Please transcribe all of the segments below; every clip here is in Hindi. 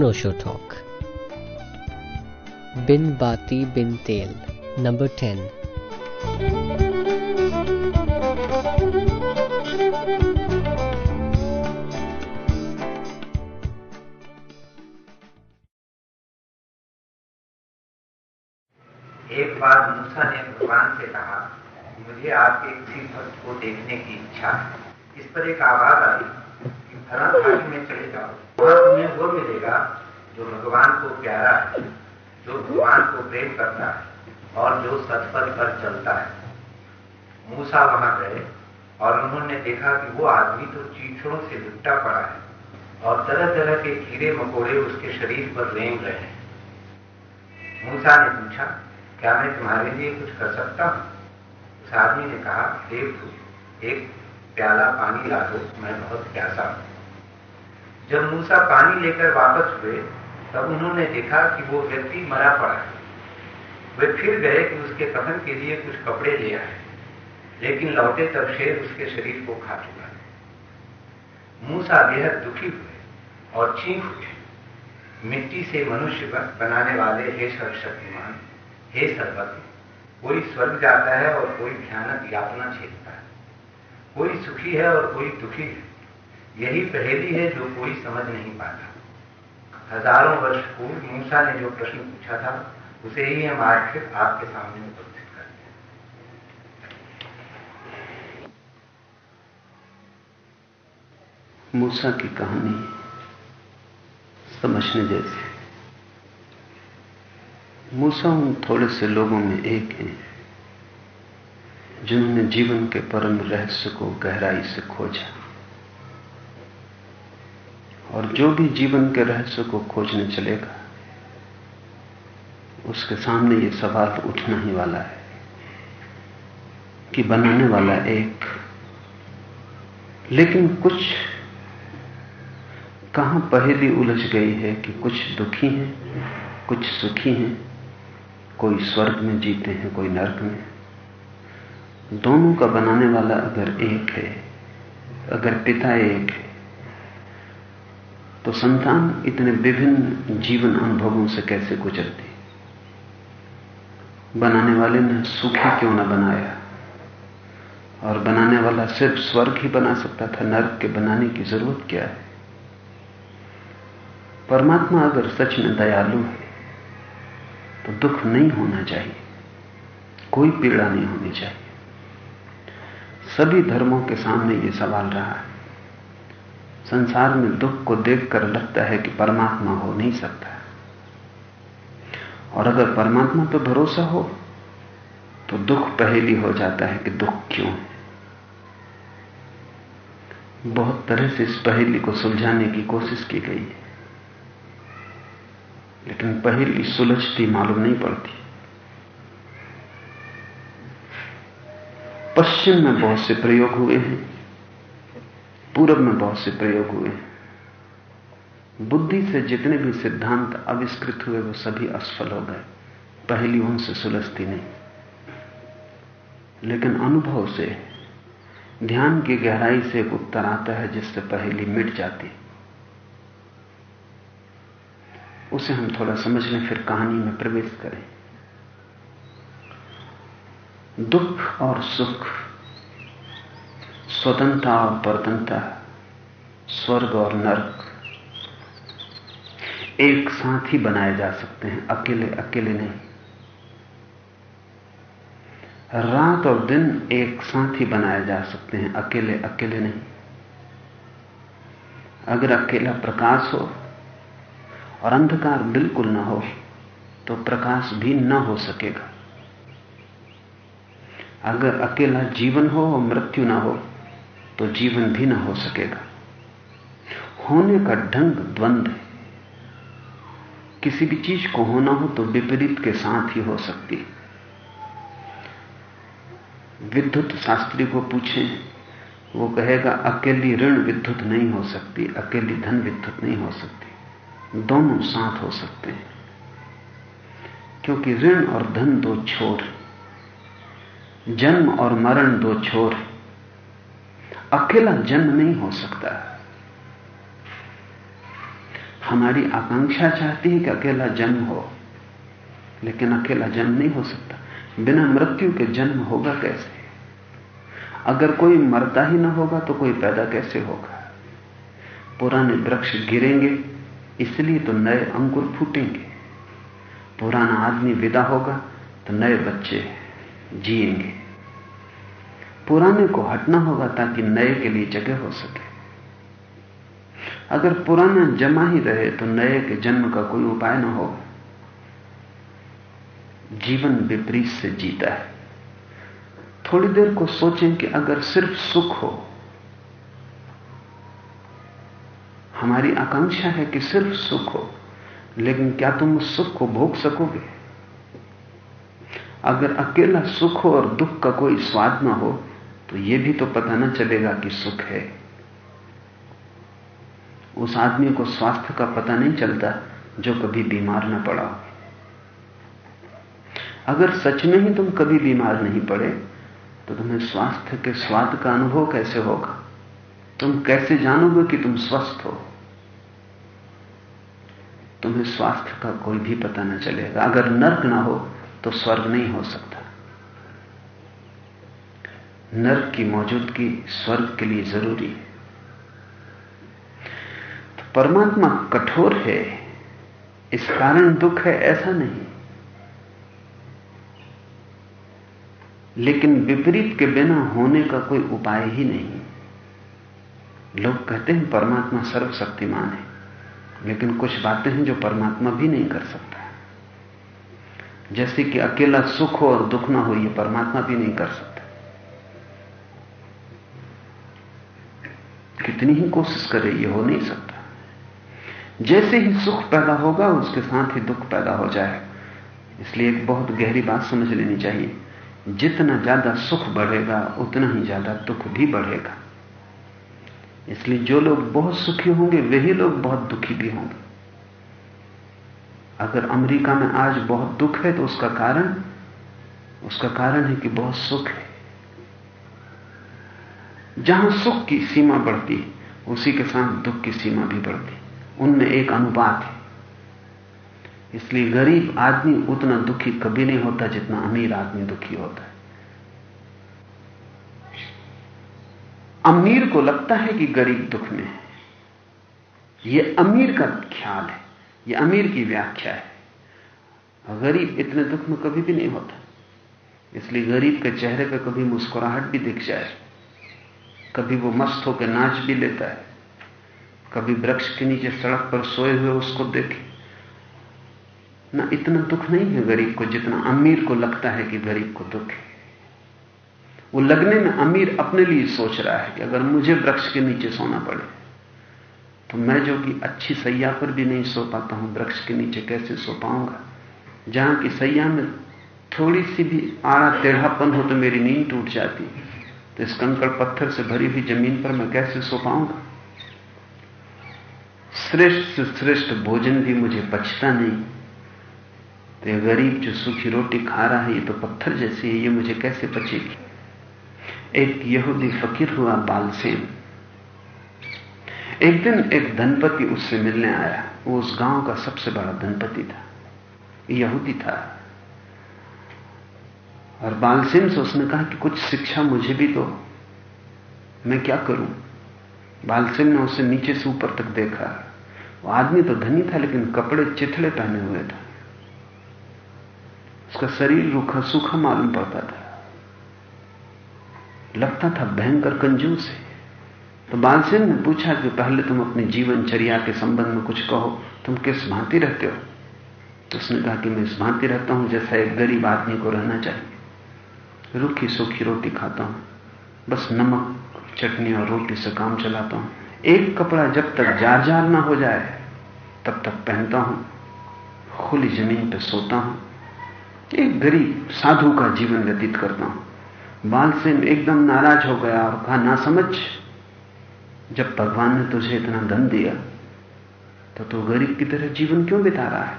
Osho talk. Bin Bati Bin Tel, number 10. एक बार मूसा ने भगवान से कहा मुझे आपके किसी भक्त को देखने की इच्छा है इस पर एक आवाज़ आई घाटी में चले जाओ, वहाँ तुम्हें वो मिलेगा जो भगवान को प्यारा है, जो भगवान को प्रेम करता है और जो सतपथ पर चलता है। मूसा वहाँ गए और उन्होंने देखा कि वो आदमी तो चीथड़ों से लिपटा पड़ा है और तरह तरह के कीड़े मकोड़े उसके शरीर पर रेंग रहे हैं। मूसा ने पूछा, क्या मैं तुम्हारे लिए कुछ कर सकता हूँ? उस आदमी ने कहा एक प्याला पानी ला दो, मैं बहुत प्यासा हूँ। जब मूसा पानी लेकर वापस हुए, तब उन्होंने देखा कि वो व्यक्ति मरा पड़ा है। वे फिर गए कि उसके कफन के लिए कुछ कपड़े ले आए, लेकिन लौटे तब शेर उसके शरीर को खा चुका। है मूसा बेहद दुखी हुए और चीख उठे। मिट्टी से मनुष्य बनाने वाले हे सर्वशक्तिमान, हे सर्वज्ञ, कोई स्वर्ग जाता है और कोई भयानक यातना झेलता है। कोई सुखी है और कोई दुखी है। यही पहेली है जो कोई समझ नहीं पाता। हज़ारों वर्ष पूर्व मूसा ने जो प्रश्न पूछा था, उसे ही हम आज फिर आपके सामने उपस्थित करते हैं। मूसा की कहानी समझने जैसी। मूसा उन थोड़े से लोगों में एक हैं, जिन्होंने जीवन के परम रहस्य को गहराई से खोजा। और जो भी जीवन के रहस्य को खोजने चलेगा, उसके सामने ये सवाल उठना ही वाला है कि बनाने वाला एक, लेकिन कुछ कहाँ पहली उलझ गई है कि कुछ दुखी हैं, कुछ सुखी हैं, कोई स्वर्ग में जीते हैं, कोई नरक में। दोनों का बनाने वाला अगर एक है, अगर पिता एक है तो संतान इतने विभिन्न जीवन अनुभवों से कैसे गुजरती? बनाने वाले ने सुखी क्यों ना बनाया? और बनाने वाला सिर्फ़ स्वर्ग ही बना सकता था, नर्क के बनाने की ज़रूरत क्या है? परमात्मा अगर सच में दयालु है तो दुख नहीं होना चाहिए, कोई पीड़ा नहीं होनी चाहिए। सभी धर्मों के सामने यह सवाल रहा है। संसार में दुख को देखकर लगता है कि परमात्मा हो नहीं सकता। और अगर परमात्मा पर भरोसा हो तो दुख पहेली हो जाता है कि दुख क्यों है। बहुत तरह से इस पहेली को सुलझाने की कोशिश की गई है। लेकिन पहेली सुलझती मालूम नहीं पड़ती। पश्चिम में बहुत से प्रयोग हुए हैं। पूरब में बहुत से प्रयोग हुए। बुद्धि से जितने भी सिद्धांत आविष्कृत हुए, वो सभी असफल हो गए। पहली उनसे सुलझती नहीं। लेकिन अनुभव से, ध्यान की गहराई से एक उत्तर आता है, जिससे पहली मिट जाती उसे हम थोड़ा समझ लें, फिर कहानी में प्रवेश करें। दुख और सुख स्वतंत्रता और परतंत्रता, स्वर्ग और नरक एक साथ ही बनाए जा सकते हैं, अकेले अकेले नहीं। रात और दिन एक साथ ही बनाए जा सकते हैं, अकेले अकेले नहीं। अगर अकेला प्रकाश हो और अंधकार बिल्कुल ना हो तो प्रकाश भी ना हो सकेगा। अगर अकेला जीवन हो और मृत्यु ना हो तो जीवन भी ना हो सकेगा। होने का ढंग द्वंद है। किसी भी चीज़ को होना हो तो विपरीत के साथ ही हो सकती है। विद्युत शास्त्री को पूछें, वो कहेगा, अकेली ऋण विद्युत नहीं हो सकती, अकेली धन विद्युत नहीं हो सकती। दोनों साथ हो सकते हैं। क्योंकि ऋण और धन दो छोर जन्म और मरण दो छोर अकेला जन्म नहीं हो सकता। हमारी आकांक्षा चाहती है कि अकेला जन्म हो, लेकिन अकेला जन्म नहीं हो सकता। बिना मृत्यु के जन्म होगा कैसे? अगर कोई मरता ही ना होगा तो कोई पैदा कैसे होगा? पुराने वृक्ष गिरेंगे, इसलिए तो नए अंकुर फूटेंगे। पुराना आदमी विदा होगा तो नए बच्चे जिएँगे। पुराने को हटना होगा ताकि नए के लिए जगह हो सके। अगर पुराना जमा ही रहे तो नए के जन्म का कोई उपाय ना हो। जीवन विपरीत से जीता है। थोड़ी देर को सोचें कि अगर सिर्फ़ सुख हो, हमारी आकांक्षा है कि सिर्फ़ सुख हो, लेकिन क्या तुम उस सुख को भोग सकोगे? अगर अकेला सुख हो और दुख का कोई स्वाद ना हो तो यह भी तो पता ना चलेगा कि सुख है। उस आदमी को स्वास्थ्य का पता नहीं चलता जो कभी बीमार ना पड़ा हो। अगर सच में ही तुम कभी बीमार नहीं पड़े तो तुम्हें स्वास्थ्य के स्वाद का अनुभव कैसे होगा? तुम कैसे जानोगे कि तुम स्वस्थ हो? तुम्हें स्वास्थ्य का कोई भी पता न चलेगा। अगर नर्क ना हो तो स्वर्ग नहीं हो सकता। नर्क की मौजूदगी स्वर्ग के लिए ज़रूरी है। तो परमात्मा कठोर है, इस कारण दुख है ऐसा नहीं। लेकिन विपरीत के बिना होने का कोई उपाय ही नहीं। लोग कहते हैं परमात्मा सर्वशक्तिमान है, लेकिन कुछ बातें हैं जो परमात्मा भी नहीं कर सकता। जैसे कि अकेला सुख हो और दुख ना हो यह परमात्मा भी नहीं कर सकता। कितनी ही कोशिश करे, ये हो नहीं सकता। जैसे ही सुख पैदा होगा, उसके साथ ही दुख पैदा हो जाए। इसलिए एक बहुत गहरी बात समझ लेनी चाहिए। जितना ज़्यादा सुख बढ़ेगा, उतना ही ज़्यादा दुख भी बढ़ेगा। इसलिए जो लोग बहुत सुखी होंगे, वही लोग बहुत दुखी भी होंगे। अगर अमेरिका में आज बहुत दुख है तो उसका कारण उसका कारण है कि बहुत सुख है। जहाँ सुख की सीमा बढ़ती है, उसी के साथ दुख की सीमा भी बढ़ती उनमें एक अनुपात है। इसलिए गरीब आदमी उतना दुखी कभी नहीं होता जितना अमीर आदमी दुखी होता है। अमीर को लगता है कि गरीब दुख में है। यह अमीर का ख्याल है यह अमीर की व्याख्या है। गरीब इतने दुख में कभी भी नहीं होता। इसलिए गरीब के चेहरे पर कभी मुस्कुराहट भी दिख जाए। कभी वो मस्त होकर नाच भी लेता है। कभी वृक्ष के नीचे सड़क पर सोए हुए उसको देखे। ना इतना दुख नहीं है गरीब को, जितना अमीर को लगता है कि गरीब को दुख है। वो लगने में अमीर अपने लिए सोच रहा है कि अगर मुझे वृक्ष के नीचे सोना पड़े तो मैं जो कि अच्छी सैया पर भी नहीं सो पाता हूँ, वृक्ष के नीचे कैसे सो पाऊँगा? जहाँ की सैया में थोड़ी सी भी आड़ा टेढ़ापन हो तो मेरी नींद टूट जाती तो इस कंकड़ पत्थर से भरी हुई ज़मीन पर मैं कैसे सो पाऊँगा? श्रेष्ठ से श्रेष्ठ भोजन भी मुझे पचता नहीं। तो ये गरीब जो सूखी रोटी खा रहा है, ये तो पत्थर जैसी है, ये मुझे कैसे पचेगी एक यहूदी फकीर हुआ, बालसेन। एक दिन एक धनपति उससे मिलने आया। वो उस गाँव का सबसे बड़ा धनपति था। यहूदी था। और बालसेन से उसने कहा कि कुछ शिक्षा मुझे भी दो। मैं क्या करूँ? बालसेन ने उसे नीचे से ऊपर तक देखा। वो आदमी तो धनी था, लेकिन कपड़े चिथड़े पहने हुए था। उसका शरीर रूखा, सूखा मालूम पड़ता था। लगता था भयंकर कंजूस है। तो बालसेन ने पूछा कि पहले तुम अपनी जीवनचर्या के संबंध में कुछ कहो। तुम किस भांति रहते हो? तो उसने कहा कि मैं इस भांति रहता हूँ जैसा एक गरीब आदमी को रहना चाहिए। रूखी सूखी रोटी खाता हूँ। बस नमक, चटनी और रोटी से काम चलाता हूँ। एक कपड़ा जब तक जार जार ना हो जाए, तब तक पहनता हूँ। खुली ज़मीन पर सोता हूँ। एक गरीब साधु का जीवन व्यतीत करता हूँ। बाल सिंह एकदम नाराज़ हो गया और कहा ना समझ जब भगवान ने तुझे इतना धन दिया तो तू गरीब की तरह जीवन क्यों बिता रहा है?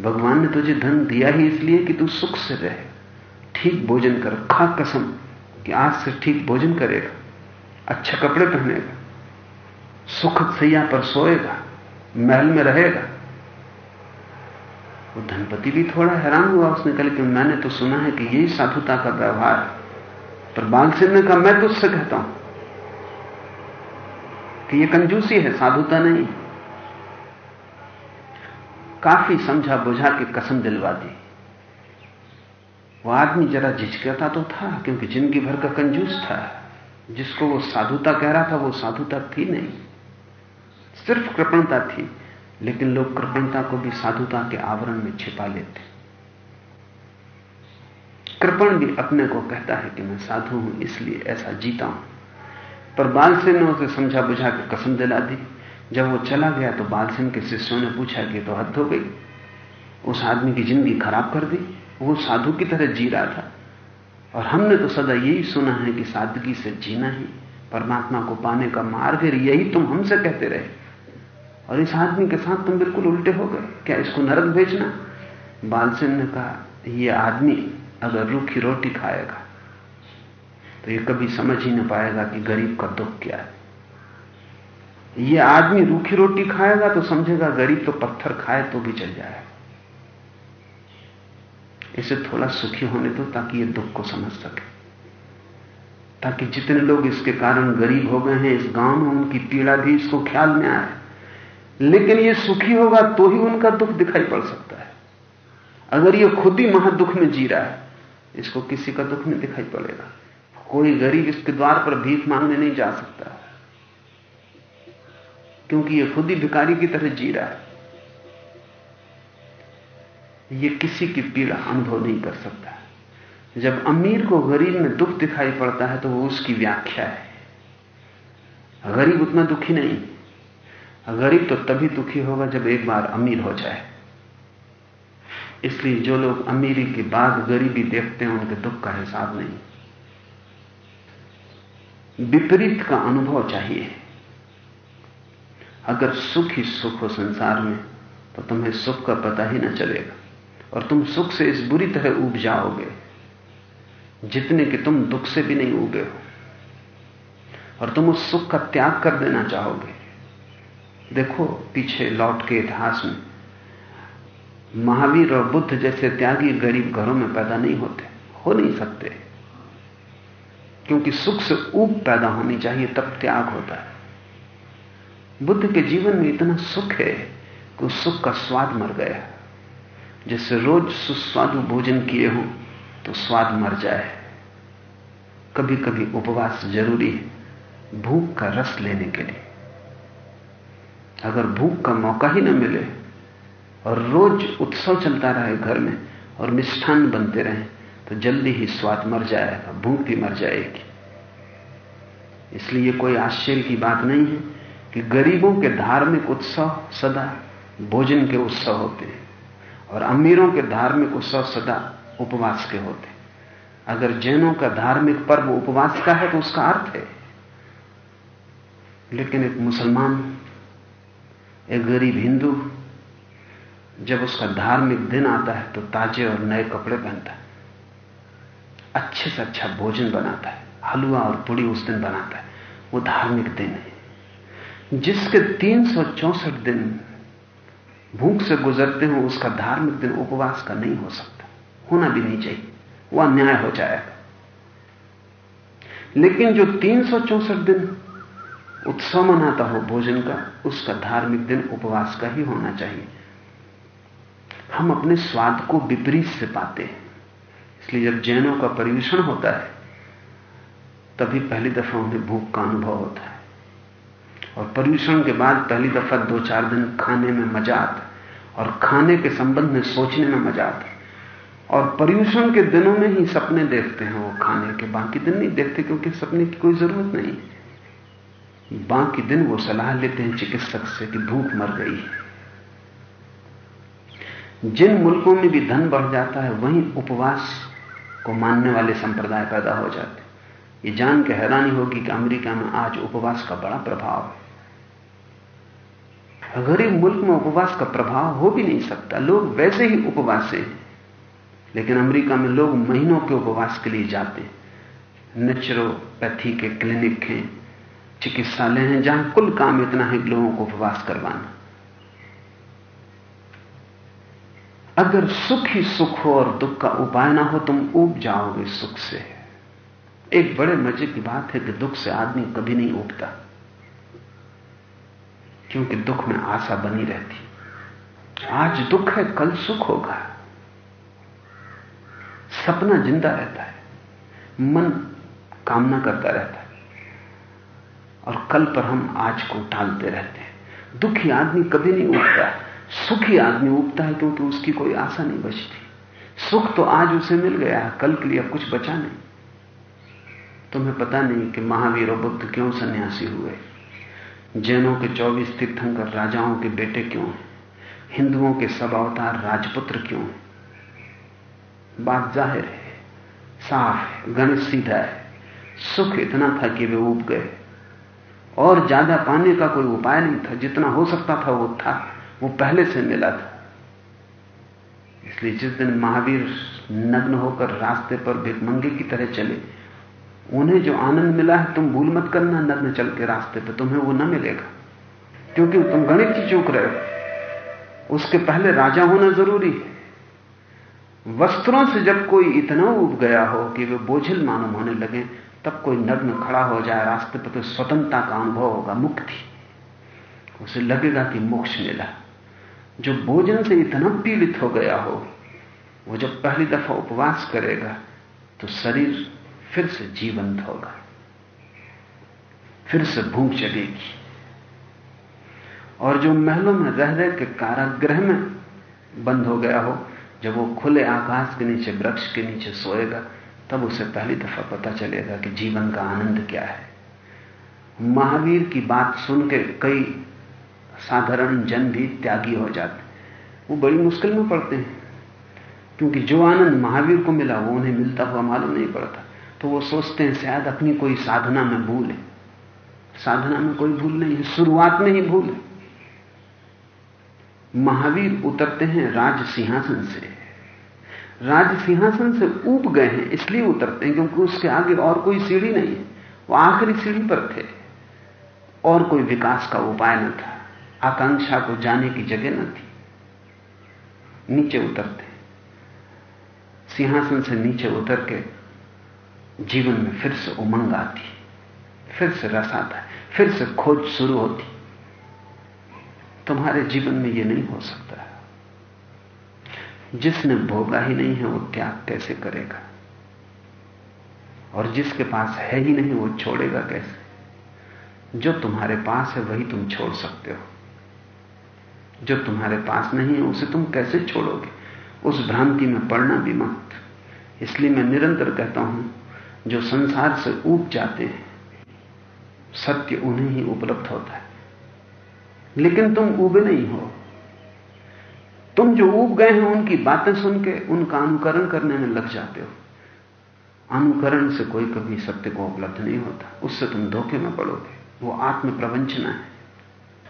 भगवान ने तुझे धन दिया ही इसलिए कि तू सुख से रहे। ठीक भोजन कर। खा कसम कि आज से ठीक भोजन करेगा, अच्छे कपड़े पहनेगा सुखद सैया पर सोएगा, महल में रहेगा। वो धनपति भी थोड़ा हैरान हुआ उसने कहा कि मैंने तो सुना है कि यही साधुता का व्यवहार है। पर बाल सिंह ने कहा मैं तुझसे कहता हूँ कि ये कंजूसी है, साधुता नहीं काफ़ी समझा बुझा के कसम दिलवा दी। वो आदमी जरा झिझकता तो था, क्योंकि ज़िंदगी भर का कंजूस था। जिसको वो साधुता कह रहा था, वो साधुता थी नहीं। सिर्फ़ कृपणता थी, लेकिन लोग कृपणता को भी साधुता के आवरण में छिपा लेते। कृपण भी अपने को कहता है कि मैं साधु हूँ, इसलिए ऐसा जीता हूँ। पर बालसेन ने उसे समझा बुझा के कसम दिला दी। जब वो चला गया तो बालसेन के शिष्यों ने पूछा कि तो हद हो गई। उस आदमी की ज़िंदगी खराब कर दी। वो साधु की तरह जी रहा था। और हमने तो सदा यही सुना है कि सादगी से जीना ही परमात्मा को पाने का मार्ग है। यही तुम हमसे कहते रहे। और इस आदमी के साथ तुम बिल्कुल उल्टे हो गए। क्या इसको नरक भेजना? बालसेन ने कहा यह आदमी अगर रूखी रोटी खाएगा तो ये कभी समझ ही नहीं पाएगा कि गरीब का दुख क्या है। यह आदमी रूखी रोटी खाएगा तो समझेगा गरीब तो पत्थर खाए तो भी चल जाएगा। इसे थोड़ा सुखी होने दो ताकि ये दुख को समझ सके। ताकि जितने लोग इसके कारण गरीब हो गए हैं, इस गाँव में उनकी पीड़ा भी इसको ख्याल में आए। लेकिन ये सुखी होगा तो ही उनका दुख दिखाई पड़ सकता है। अगर ये खुद ही महादुख में जी रहा है, इसको किसी का दुख नहीं दिखाई पड़ेगा। कोई गरीब इसके द्वार पर भीख मांगने नहीं जा सकता। क्योंकि ये खुद ही भिकारी की तरह जी रहा है। ये किसी की पीड़ा अनुभव नहीं कर सकता। जब अमीर को गरीब में दुख दिखाई पड़ता है तो वो उसकी व्याख्या है। गरीब उतना दुखी नहीं। गरीब तो तभी दुखी होगा जब एक बार अमीर हो जाए। इसलिए जो लोग अमीरी के बाद गरीबी देखते हैं, उनके दुख का हिसाब नहीं। विपरीत का अनुभव चाहिए। अगर सुख ही सुख हो संसार में तो तुम्हें सुख का पता ही ना चलेगा। और तुम सुख से इस बुरी तरह उब जाओगे, जितने कि तुम दुख से भी नहीं उबे हो। और तुम उस सुख का त्याग कर देना चाहोगे। देखो, पीछे लौट के इतिहास में, महावीर और बुद्ध जैसे त्यागी गरीब घरों में पैदा नहीं होते, हो नहीं सकते। क्योंकि सुख से ऊब पैदा होनी चाहिए, तब त्याग होता है। बुद्ध के जीवन में इतना सुख है कि उस सुख का स्वाद मर गया। जैसे रोज सुस्वादु भोजन किए हो तो स्वाद मर जाए। कभी कभी उपवास ज़रूरी है, भूख का रस लेने के लिए। अगर भूख का मौका ही न मिले, और रोज उत्सव चलता रहे घर में, और मिष्ठान बनते रहे तो जल्दी ही स्वाद मर जाएगा, भूख भी मर जाएगी। इसलिए कोई आश्चर्य की बात नहीं है कि गरीबों के धार्मिक उत्सव सदा भोजन के उत्सव होते हैं। और अमीरों के धार्मिक उत्सव सदा उपवास के होते अगर जैनों का धार्मिक पर्व उपवास का है तो उसका अर्थ है। लेकिन एक मुसलमान, एक गरीब हिंदू, जब उसका धार्मिक दिन आता है तो ताजे और नए कपड़े पहनता है। अच्छे से अच्छा भोजन बनाता है। हलवा और पुड़ी उस दिन बनाता है। वो धार्मिक दिन है। जिसके तीन दिन भूख से गुजरते हो उसका धार्मिक दिन उपवास का नहीं हो सकता। होना भी नहीं चाहिए। वह अन्याय हो जाएगा। लेकिन जो तीन दिन उत्सव मनाता हो भोजन का, उसका धार्मिक दिन उपवास का ही होना चाहिए। हम अपने स्वाद को विपरीत से पाते हैं। इसलिए जब जैनों का परिवेषण होता है, तभी पहली दफ़ा उन्हें भूख का अनुभव होता है। और पर्यूषण के बाद पहली दफ़ा दो चार दिन खाने में मज़ा आता और खाने के संबंध में सोचने में मज़ा आता और पर्यूषण के दिनों में ही सपने देखते हैं वो खाने के। बाकी दिन नहीं देखते क्योंकि सपने की कोई ज़रूरत नहीं बाकी दिन वो सलाह लेते हैं चिकित्सक से कि भूख मर गई जिन मुल्कों में भी धन बढ़ जाता है, वहीं उपवास को मानने वाले संप्रदाय पैदा हो जाते ये जान के हैरानी होगी कि अमेरिका में आज उपवास का बड़ा प्रभाव है। गरीब मुल्क में उपवास का प्रभाव हो भी नहीं सकता। लोग वैसे ही उपवास हैं, लेकिन अमेरिका में लोग महीनों के उपवास के लिए जाते हैं। नेचुरोपैथी के क्लिनिक हैं, चिकित्सालय हैं, जहाँ कुल काम इतना है लोगों को उपवास करवाना। अगर सुख ही सुख हो और दुख का उपाय ना हो, तुम उब जाओगे सुख से। है एक बड़े मज़े की बात है कि दुख से आदमी कभी नहीं उबता क्योंकि दुख में आशा बनी रहती। आज दुख है, कल सुख होगा। सपना ज़िंदा रहता है, मन कामना करता रहता है, और कल पर हम आज को टालते रहते हैं। दुखी आदमी कभी नहीं उठता, सुखी आदमी उगता है क्योंकि उसकी कोई आशा नहीं बचती। सुख तो आज उसे मिल गया, कल के लिए कुछ बचा नहीं। तुम्हें पता नहीं कि महावीर और बुद्ध क्यों सन्यासी हुए? जैनों के चौबीस तीर्थंकर राजाओं के बेटे क्यों? हिंदुओं के सब अवतार राजपुत्र क्यों? बात ज़ाहिर है, साफ़ है, गणित सीधा है। सुख इतना था कि वे उब गए। और ज़्यादा पाने का कोई उपाय नहीं था। जितना हो सकता था वो था, वो पहले से मिला था। इसलिए जिस दिन महावीर नग्न होकर रास्ते पर भिकमंगे की तरह चले उन्हें जो आनंद मिला है, तुम भूल मत करना, नग्न चल के रास्ते पर तुम्हें वो न मिलेगा। क्योंकि तुम गणित की चूक रहे हो। उसके पहले राजा होना ज़रूरी है। वस्त्रों से जब कोई इतना उब गया हो कि वे बोझिल मालूम होने लगे, तब कोई नग्न खड़ा हो जाए रास्ते पर तो स्वतंत्रता का अनुभव होगा, मुक्ति उसे लगेगा कि मोक्ष मिला। जो भोजन से इतना पीड़ित हो गया हो, वो जब पहली दफ़ा उपवास करेगा तो शरीर फिर से जीवंत होगा फिर से भूख जगेगी और जो महलों में रह रहे के कारागृह में बंद हो गया हो, जब वो खुले आकाश के नीचे, वृक्ष के नीचे सोएगा, तब उसे पहली दफ़ा पता चलेगा कि जीवन का आनंद क्या है। महावीर की बात सुन के कई साधारण जन भी त्यागी हो जाते। वो बड़ी मुश्किल में पड़ते हैं, क्योंकि जो आनंद महावीर को मिला, वो उन्हें मिलता हुआ मालूम नहीं पड़ता। तो वो सोचते हैं, शायद अपनी कोई साधना में भूल है। साधना में कोई भूल नहीं है, शुरुआत में ही भूल है। महावीर उतरते हैं राज सिंहासन से। राज सिंहासन से ऊब गए हैं, इसलिए उतरते हैं, क्योंकि उसके आगे और कोई सीढ़ी नहीं है। वो आखिरी सीढ़ी पर थे। और कोई विकास का उपाय न था। आकांक्षा को जाने की जगह न थी। नीचे उतरते सिंहासन से नीचे उतर के जीवन में फिर से उमंग आती फिर से रस आता है, फिर से खोज शुरू होती तुम्हारे जीवन में यह नहीं हो सकता। जिसने भोगा ही नहीं है, वो त्याग कैसे करेगा? और जिसके पास है ही नहीं, वो छोड़ेगा कैसे? जो तुम्हारे पास है, वही तुम छोड़ सकते हो। जो तुम्हारे पास नहीं है, उसे तुम कैसे छोड़ोगे? उस भ्रांति में पड़ना भी मत। इसलिए मैं निरंतर कहता हूँ जो संसार से ऊब जाते हैं, सत्य उन्हें ही उपलब्ध होता है। लेकिन तुम उबे नहीं हो। तुम जो ऊब गए हैं, उनकी बातें सुन के, उनका अनुकरण करने में लग जाते हो। अनुकरण से कोई कभी सत्य को उपलब्ध नहीं होता। उससे तुम धोखे में पड़ोगे। वो आत्म प्रवंचना है।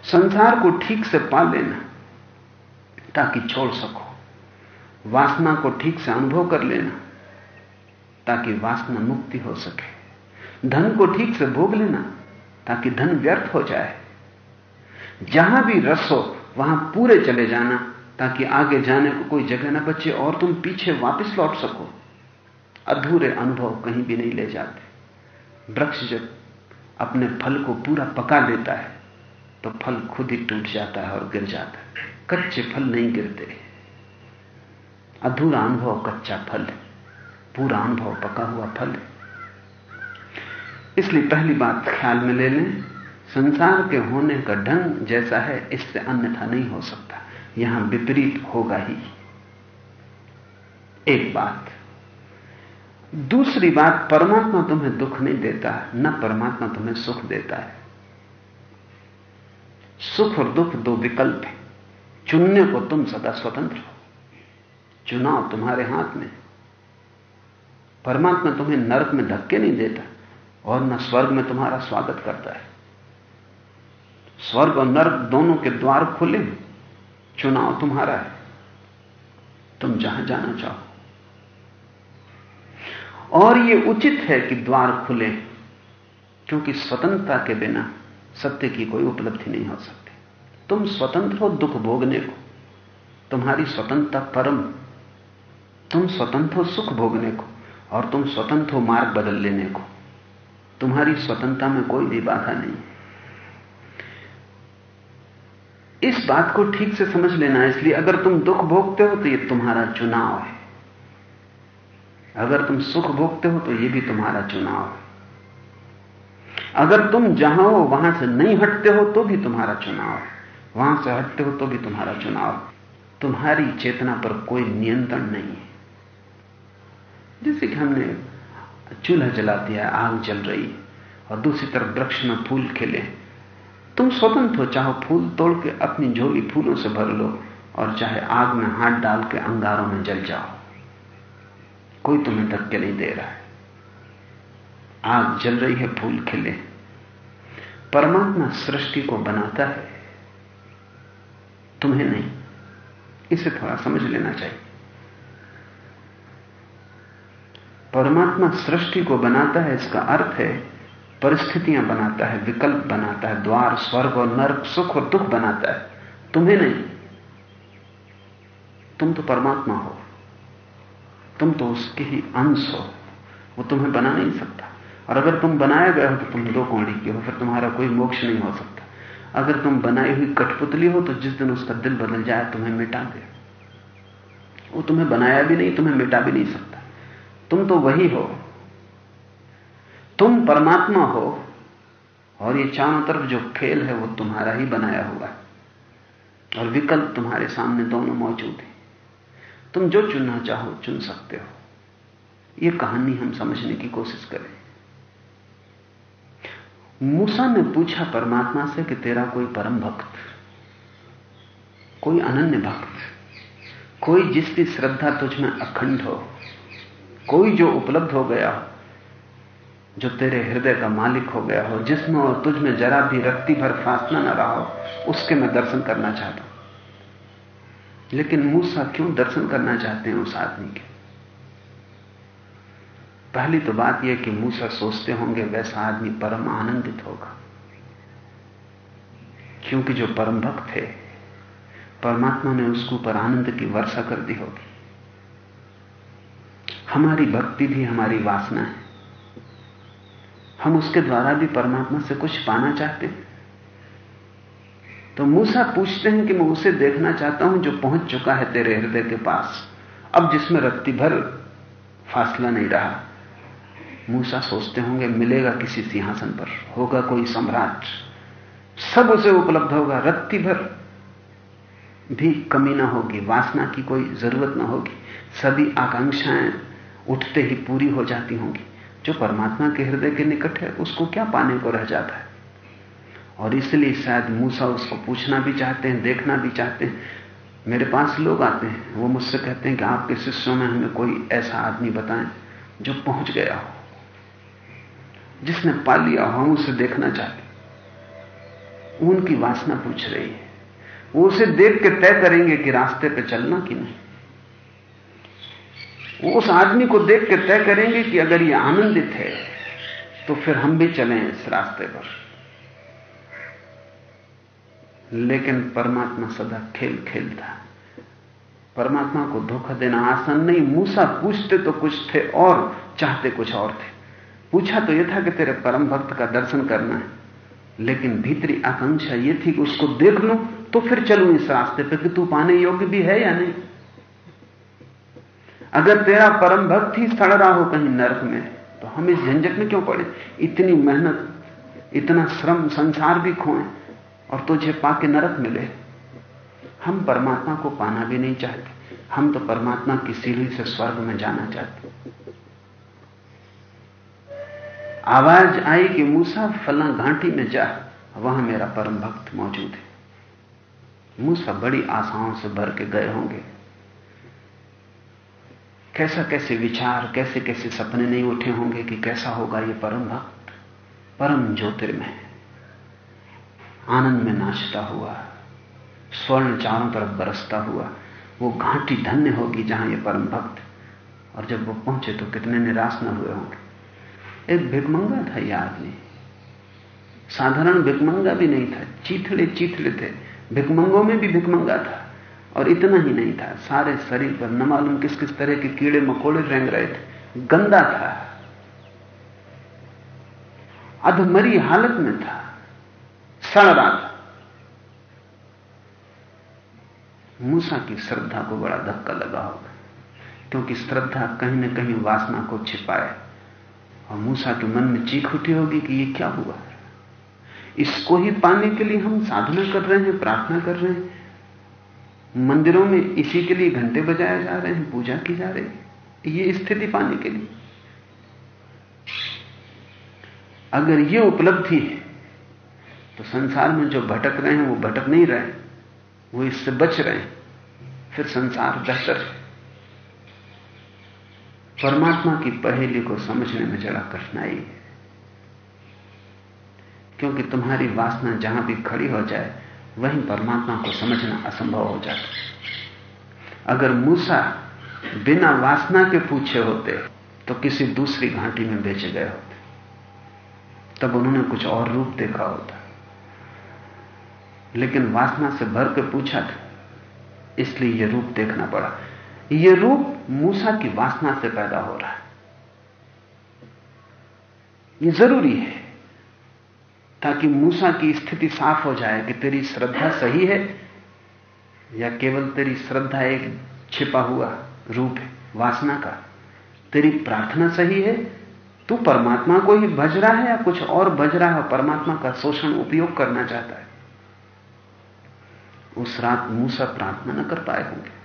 संसार को ठीक से पाल लेना, ताकि छोड़ सको। वासना को ठीक से अनुभव कर लेना ताकि वासना मुक्ति हो सके। धन को ठीक से भोग लेना, ताकि धन व्यर्थ हो जाए। जहाँ भी रस हो, वहाँ पूरे चले जाना, ताकि आगे जाने को कोई जगह ना बचे और तुम पीछे वापस लौट सको। अधूरे अनुभव कहीं भी नहीं ले जाते। वृक्ष जब अपने फल को पूरा पका देता है तो फल खुद ही टूट जाता है और गिर जाता है। कच्चे फल नहीं गिरते। अधूरा अनुभव कच्चा फल है। पूरा अनुभव, पका हुआ फल। है इसलिए पहली बात ख्याल में ले लें। संसार के होने का ढंग जैसा है, इससे अन्यथा नहीं हो सकता। यहाँ विपरीत होगा ही। एक बात। दूसरी बात, परमात्मा तुम्हें दुख नहीं देता, न परमात्मा तुम्हें सुख देता है। सुख और दुख दो विकल्प हैं। चुनने को तुम सदा स्वतंत्र हो। चुनाव तुम्हारे हाथ में। परमात्मा तुम्हें नरक में धक्के नहीं देता, और न स्वर्ग में तुम्हारा स्वागत करता है। स्वर्ग और नरक दोनों के द्वार खुले चुनाव तुम्हारा है। तुम जहाँ जाना चाहो। और यह उचित है कि द्वार खुले क्योंकि स्वतंत्रता के बिना सत्य की कोई उपलब्धि नहीं हो सकती। तुम स्वतंत्र हो, दुख भोगने को। तुम्हारी स्वतंत्रता परम। तुम स्वतंत्र हो, सुख भोगने को। और तुम स्वतंत्र हो मार्ग बदल लेने को। तुम्हारी स्वतंत्रता में कोई भी बाधा नहीं। इस बात को ठीक से समझ लेना, इसलिए अगर तुम दुख भोगते हो तो यह तुम्हारा चुनाव है। अगर तुम सुख भोगते हो तो यह भी तुम्हारा चुनाव है। अगर तुम जहाँ हो, वहाँ से नहीं हटते हो तो भी तुम्हारा चुनाव है। वहाँ से हटते हो तो भी तुम्हारा चुनाव तुम्हारी चेतना पर कोई नियंत्रण नहीं है। जैसे कि हमने चूल्हा जला दिया, आग जल रही है और दूसरी तरफ़ वृक्ष में फूल खिले। तुम स्वतंत्र हो, चाहो फूल तोड़ के अपनी झोली फूलों से भर लो, और चाहे आग में हाथ डाल के अंगारों में जल जाओ। कोई तुम्हें धक्के नहीं दे रहा है। आग जल रही है, फूल खिले। परमात्मा सृष्टि को बनाता है। तुम्हें नहीं। इसे थोड़ा समझ लेना चाहिए। परमात्मा सृष्टि को बनाता है, इसका अर्थ है, परिस्थितियाँ बनाता है, विकल्प बनाता है, द्वार, स्वर्ग और नर्क, सुख और दुख बनाता है। तुम्हें नहीं। तुम तो परमात्मा हो। तुम तो उसके ही अंश हो। वो तुम्हें बना नहीं सकता। और अगर तुम बनाए गए हो तो तुम दो कौड़ी के हो, फिर तुम्हारा कोई मोक्ष नहीं हो सकता। अगर तुम बनाई हुई कठपुतली हो तो जिस दिन उसका दिल बदल जाए, तुम्हें मिटा दे। वो तुम्हें बनाया भी नहीं, तुम्हें मिटा भी नहीं सकता। तुम तो वही हो। तुम परमात्मा हो और ये चारों तरफ़ जो खेल है वो तुम्हारा ही बनाया हुआ है। और विकल्प तुम्हारे सामने दोनों मौजूद हैं। तुम जो चुनना चाहो चुन सकते हो। ये कहानी हम समझने की कोशिश करें। मूसा ने पूछा परमात्मा से कि तेरा कोई परम भक्त, कोई अनन्य भक्त, कोई जिसकी श्रद्धा तुझ में अखंड हो कोई जो उपलब्ध हो गया हो, जो तेरे हृदय का मालिक हो गया हो, जिसमें और तुझ में जरा भी रक्ति भर फासला न रहा हो, उसके मैं दर्शन करना चाहता हूँ। लेकिन मूसा क्यों दर्शन करना चाहते हैं उस आदमी के? पहली तो बात यह कि मूसा सोचते होंगे वैसा आदमी परम आनंदित होगा। क्योंकि जो परम भक्त है परमात्मा ने उसके ऊपर आनंद की वर्षा कर दी होगी। हमारी भक्ति भी हमारी वासना है। हम उसके द्वारा भी परमात्मा से कुछ पाना चाहते हैं। तो मूसा पूछते हैं कि मैं उसे देखना चाहता हूँ जो पहुँच चुका है तेरे हृदय के पास। अब जिसमें रत्ती भर फासला नहीं रहा। मूसा सोचते होंगे, मिलेगा किसी सिंहासन पर, होगा कोई सम्राट। सब उसे उपलब्ध होगा, रत्ती भर। भी कमी ना होगी, वासना की कोई ज़रूरत ना होगी। सभी आकांक्षाएँ उठते ही पूरी हो जाती होंगी। जो परमात्मा के हृदय के निकट है, उसको क्या पाने को रह जाता है? और इसलिए शायद मूसा उसको पूछना भी चाहते हैं, देखना भी चाहते हैं। मेरे पास लोग आते हैं, वो मुझसे कहते हैं कि आपके शिष्यों में हमें कोई ऐसा आदमी बताएँ, जो पहुँच गया हो। जिसने पा लिया हो, हम उसे देखना चाहते उनकी वासना पूछ रही है। वो उसे देख के तय करेंगे कि रास्ते पे चलना कि नहीं। उस आदमी को देख के तय करेंगे कि अगर ये आनंदित है तो फिर हम भी चलें इस रास्ते पर। लेकिन परमात्मा सदा खेल खेलता। परमात्मा को धोखा देना आसान नहीं। मूसा पूछते तो कुछ थे और, चाहते कुछ और थे। पूछा तो यह था कि तेरे परम भक्त का दर्शन करना है। लेकिन भीतरी आकांक्षा यह थी कि उसको देख लूँ तो फिर चलूँ इस रास्ते पर कि तू पाने योग्य भी है या नहीं। अगर तेरा परम भक्त ही सड़ रहा हो कहीं नरक में तो हम इस झंझट में क्यों पड़े? इतनी मेहनत, इतना श्रम संसार भी खोए और तुझे पाके नरक मिले। हम परमात्मा को पाना भी नहीं चाहते। हम तो परमात्मा की सीढ़ी से स्वर्ग में जाना चाहते। आवाज़ आई कि मूसा फला घाटी में जा, वहाँ मेरा परम भक्त मौजूद है। मूसा बड़ी आशाओं से भर के गए होंगे। कैसा कैसे विचार, कैसे कैसे सपने नहीं उठे होंगे कि कैसा होगा ये परम भक्त? परम ज्योतिर्मय। आनंद में नाचता हुआ, स्वर्ण चारों तरफ़ बरसता हुआ, वो घाटी धन्य होगी जहाँ ये परम भक्त। और जब वो पहुँचे तो कितने निराश न हुए होंगे। एक भिकमंगा था यह आदमी। साधारण भिकमंगा भी नहीं था चीथड़े चीथड़े थे। भिकमंगों में भी भिकमंगा था। और इतना ही नहीं था। सारे शरीर पर, न मालूम किस किस तरह के कीड़े मकोड़े रेंग रहे थे। गंदा था। अधमरी हालत में था। सड़ रहा था। मूसा की श्रद्धा को बड़ा धक्का लगा होगा, क्योंकि श्रद्धा कहीं ना कहीं वासना को छिपाए। और मूसा के मन में चीख उठी होगी कि ये क्या हुआ? इसको ही पाने के लिए हम साधना कर रहे हैं, प्रार्थना कर रहे हैं। मंदिरों में इसी के लिए घंटे बजाए जा रहे हैं, पूजा की जा रही है। ये स्थिति पाने के लिए। अगर ये उपलब्धि है तो संसार में जो भटक रहे हैं, वो भटक नहीं रहे वो इससे बच रहे हैं। फिर संसार बेहतर है। परमात्मा की पहेली को समझने में जरा कठिनाई है। क्योंकि तुम्हारी वासना जहाँ भी खड़ी हो जाए वहीं परमात्मा को समझना असंभव हो जाता अगर मूसा बिना वासना के पूछे होते तो किसी दूसरी घाटी में बेचे गए होते। तब उन्होंने कुछ और रूप देखा होता। लेकिन वासना से भर के पूछा था, इसलिए यह रूप देखना पड़ा। यह रूप मूसा की वासना से पैदा हो रहा है। यह ज़रूरी है। ताकि मूसा की स्थिति साफ़ हो जाए कि तेरी श्रद्धा सही है या केवल तेरी श्रद्धा एक छिपा हुआ रूप है, वासना का। तेरी प्रार्थना सही है, तू परमात्मा को ही भज रहा है या कुछ और भज रहा है, परमात्मा का शोषण उपयोग करना चाहता है। उस रात मूसा प्रार्थना न कर पाए होंगे।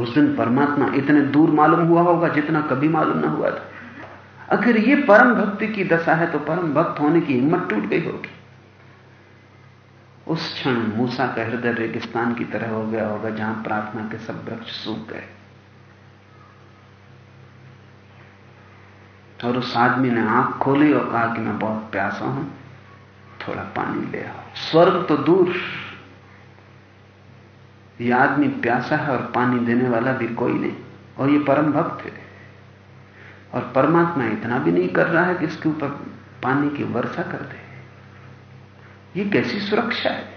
उस दिन परमात्मा इतने दूर मालूम हुआ होगा जितना कभी मालूम ना हुआ था। अगर ये परम भक्ति की दशा है तो परम भक्त होने की हिम्मत टूट गई होगी। उस क्षण मूसा का हृदय रेगिस्तान की तरह हो गया होगा, जहाँ प्रार्थना के सब वृक्ष सूख गए। और उस आदमी ने आँख खोली और कहा कि मैं बहुत प्यासा हूँ, थोड़ा पानी ले आओ। स्वर्ग तो दूर। यह आदमी प्यासा है और पानी देने वाला भी कोई नहीं, और ये परम भक्त है। और परमात्मा इतना भी नहीं कर रहा है कि इसके ऊपर पानी की वर्षा कर दे। ये कैसी सुरक्षा है?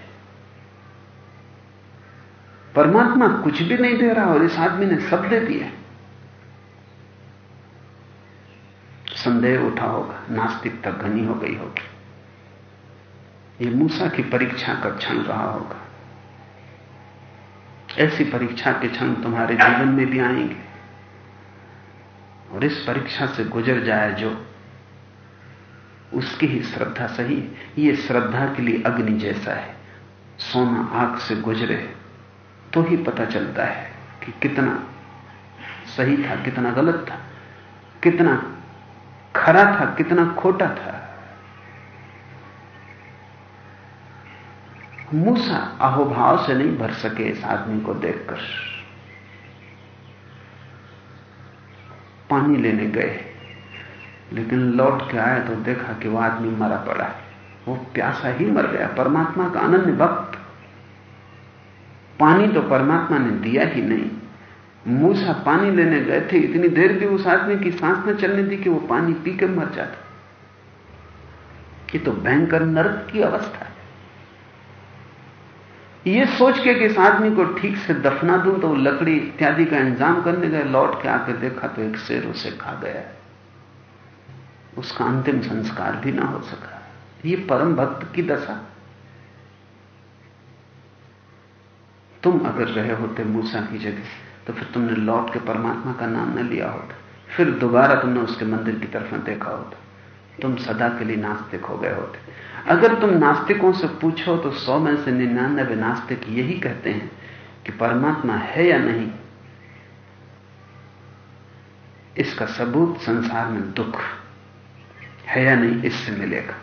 परमात्मा कुछ भी नहीं दे रहा और इस आदमी ने सब दे दिया। संदेह उठा होगा, नास्तिकता घनी हो गई होगी। ये मूसा की परीक्षा का क्षण रहा होगा। ऐसी परीक्षा के क्षण तुम्हारे जीवन में भी आएँगे। और इस परीक्षा से गुजर जाए जो, उसकी ही श्रद्धा सही है। ये श्रद्धा के लिए अग्नि जैसा है। सोना आग से गुजरे तो ही पता चलता है कि कितना सही था, कितना गलत था, कितना खरा था, कितना खोटा था। मूसा अहोभाव से नहीं भर सके इस आदमी को देखकर। पानी लेने गए। लेकिन लौट के आए तो देखा कि वह आदमी मरा पड़ा है। वो प्यासा ही मर गया। परमात्मा का अनन्य भक्त। पानी तो परमात्मा ने दिया ही नहीं। मूसा पानी लेने गए थे। इतनी देर भी उस आदमी की सांस न चलने दी कि वो पानी पी के मर जाता। ये तो भयंकर नरक की अवस्था ये सोच के कि इस आदमी को ठीक से दफना दूँ तो लकड़ी इत्यादि का इंतज़ाम करने गए, लौट के आके देखा तो एक शेर उसे खा गया। उसका अंतिम संस्कार भी ना हो सका। ये परम भक्त की दशा। तुम अगर रहे होते मूसा की जगह तो फिर तुमने लौट के परमात्मा का नाम न लिया होता। फिर दोबारा तुमने उसके मंदिर की तरफ़ देखा होता। तुम सदा के लिए नास्तिक हो गए होते। अगर तुम नास्तिकों से पूछो तो सौ में से निन्यानबे नास्तिक यही कहते हैं कि परमात्मा है या नहीं, इसका सबूत संसार में दुख है या नहीं, इससे मिलेगा।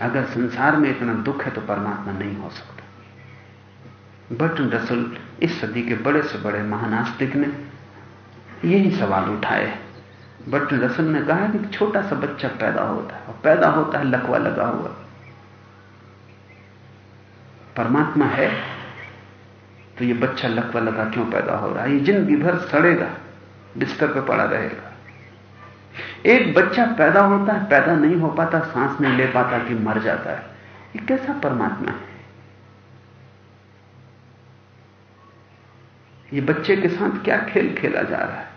अगर संसार में इतना दुख है तो परमात्मा नहीं हो सकता। बर्टन रसल इस सदी के बड़े से बड़े महानास्तिक ने यही सवाल उठाए। बर्टन रसल ने कहा कि छोटा सा बच्चा पैदा होता है, और पैदा होता है, लकवा लगा हुआ। परमात्मा है तो ये बच्चा लकवा लगा क्यों पैदा हो रहा है? ये ज़िंदगी भर सड़ेगा, बिस्तर पे पड़ा रहेगा। एक बच्चा पैदा होता है, पैदा नहीं हो पाता, सांस नहीं ले पाता कि मर जाता है। ये कैसा परमात्मा है? ये बच्चे के साथ क्या खेल खेला जा रहा है?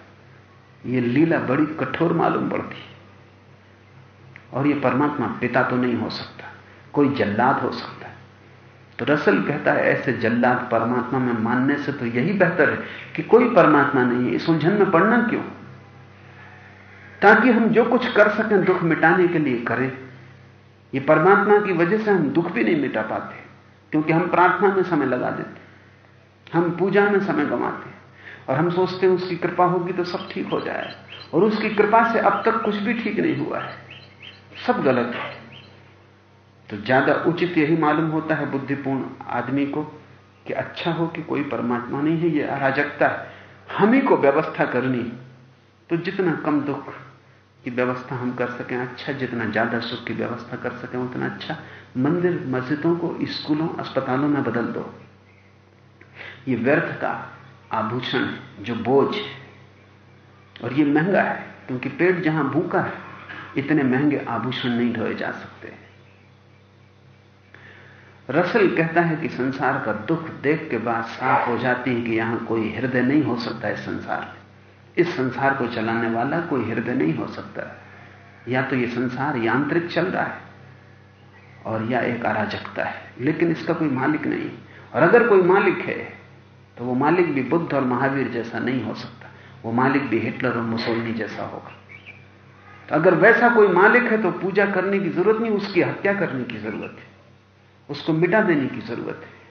ये लीला बड़ी कठोर मालूम पड़ती। और ये परमात्मा पिता तो नहीं हो सकता, कोई जल्लाद हो सकता है। तो रसल कहता है, ऐसे जल्लाद परमात्मा में मानने से तो यही बेहतर है कि कोई परमात्मा नहीं है। इस उलझन में पड़ना क्यों? ताकि हम जो कुछ कर सकें, दुख मिटाने के लिए करें। ये परमात्मा की वजह से हम दुख भी नहीं मिटा पाते, क्योंकि हम प्रार्थना में समय लगा देते हम पूजा में समय गंवाते और हम सोचते हैं उसकी कृपा होगी तो सब ठीक हो जाए। और उसकी कृपा से अब तक कुछ भी ठीक नहीं हुआ है। सब गलत है। तो ज़्यादा उचित यही मालूम होता है बुद्धिपूर्ण आदमी को कि अच्छा हो कि कोई परमात्मा नहीं है, ये अराजकता है। हम ही को व्यवस्था करनी तो जितना कम दुख की व्यवस्था हम कर सकें अच्छा जितना ज़्यादा सुख की व्यवस्था कर सकें, उतना अच्छा। मंदिर, मस्जिदों को, स्कूलों, अस्पतालों में बदल दो। ये व्यर्थ का आभूषण है जो बोझ। है और ये महँगा है, क्योंकि पेट जहाँ भूखा है, इतने महँगे आभूषण नहीं ढोए जा सकते। रसल कहता है कि संसार का दुख देख के बाद साफ़ हो जाती है कि यहाँ कोई हृदय नहीं हो सकता इस संसार में। इस संसार को चलाने वाला कोई हृदय नहीं हो सकता। या तो यह संसार यांत्रिक चल रहा है, और या एक अराजकता है, लेकिन इसका कोई मालिक नहीं। और अगर कोई मालिक है तो वो मालिक भी बुद्ध और महावीर जैसा नहीं हो सकता। वो मालिक भी हिटलर और मुसोलनी जैसा होगा। तो अगर वैसा कोई मालिक है तो पूजा करने की ज़रूरत नहीं, उसकी हत्या करने की ज़रूरत है। उसको मिटा देने की ज़रूरत है।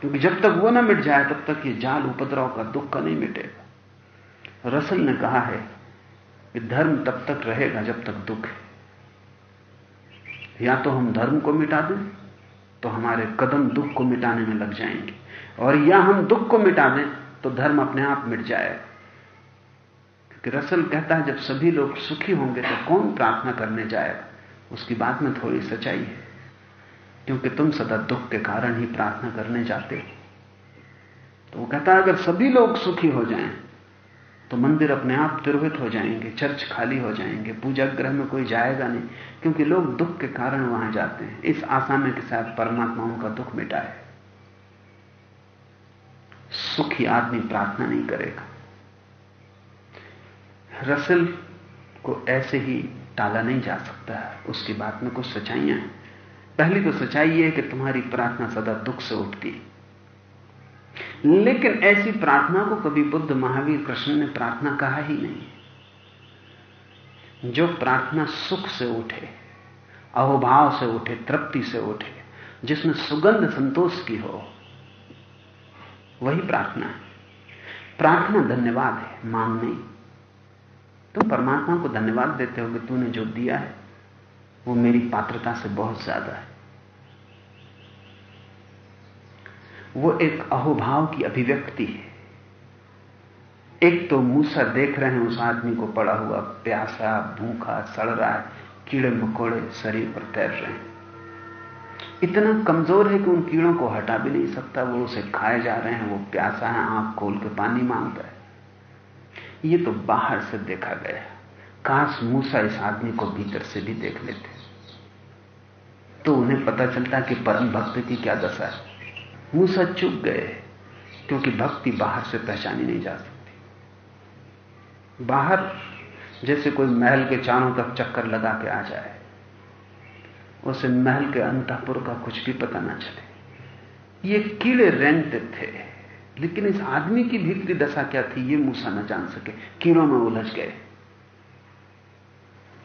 क्योंकि जब तक वो ना मिट जाए, तब तक ये जाल उपद्रव का दुख का नहीं मिटेगा। रसल ने कहा है कि धर्म तब तक रहेगा जब तक दुख है। या तो हम धर्म को मिटा दें तो हमारे कदम दुख को मिटाने में लग जाएँगे। और या हम दुख को मिटा दें तो धर्म अपने आप मिट जाएगा क्योंकि रसल कहता है, जब सभी लोग सुखी होंगे तो कौन प्रार्थना करने जाएगा? उसकी बात में थोड़ी सच्चाई है। क्योंकि तुम सदा दुख के कारण ही प्रार्थना करने जाते हो। तो वो कहता है, अगर सभी लोग सुखी हो जाएँ तो मंदिर अपने आप तिरवित हो जाएँगे, चर्च खाली हो जाएँगे पूजा ग्रह में कोई जाएगा नहीं, क्योंकि लोग दुख के कारण वहाँ जाते हैं। इस आशा में के साथ परमात्मा उनका दुख मिटाए। सुखी आदमी प्रार्थना नहीं करेगा। रसल को ऐसे ही टाला नहीं जा सकता है। उसकी बात में कुछ सच्चाइयाँ हैं। पहली तो सच्चाई है कि तुम्हारी प्रार्थना सदा दुख से उठती लेकिन ऐसी प्रार्थना को कभी बुद्ध महावीर कृष्ण ने प्रार्थना कहा ही नहीं जो प्रार्थना सुख से उठे, अहोभाव से उठे, तृप्ति से उठे, जिसमें सुगंध संतोष की हो वही प्रार्थना है। प्रार्थना धन्यवाद है मांग नहीं। तुम परमात्मा को धन्यवाद देते हो कि तूने जो दिया है, वो मेरी पात्रता से बहुत ज़्यादा है। वो एक अहोभाव की अभिव्यक्ति है। एक तो मूसा देख रहे हैं, उस आदमी को पड़ा हुआ प्यासा, भूखा, सड़ रहा है कीड़े मकोड़े शरीर पर तैर रहे हैं। इतना कमज़ोर है कि उन कीड़ों को हटा भी नहीं सकता, वो उसे खाए जा रहे हैं, वो प्यासा है, आँख खोल के पानी माँगता है। ये तो बाहर से देखा गया काश मूसा इस आदमी को भीतर से भी देख लेते। तो उन्हें पता चलता कि परम भक्त की क्या दशा है। मूसा चुप गए, क्योंकि भक्ति बाहर से पहचानी नहीं जा सकती। बाहर जैसे कोई महल के चारों तरफ़ चक्कर लगा के आ जाए उसे महल के अंतपुर का कुछ भी पता ना चले। ये कीड़े रेंगते थे, लेकिन इस आदमी की भीतरी दशा क्या थी, ये मूसा न जान सके। कीड़ों में उलझ गए।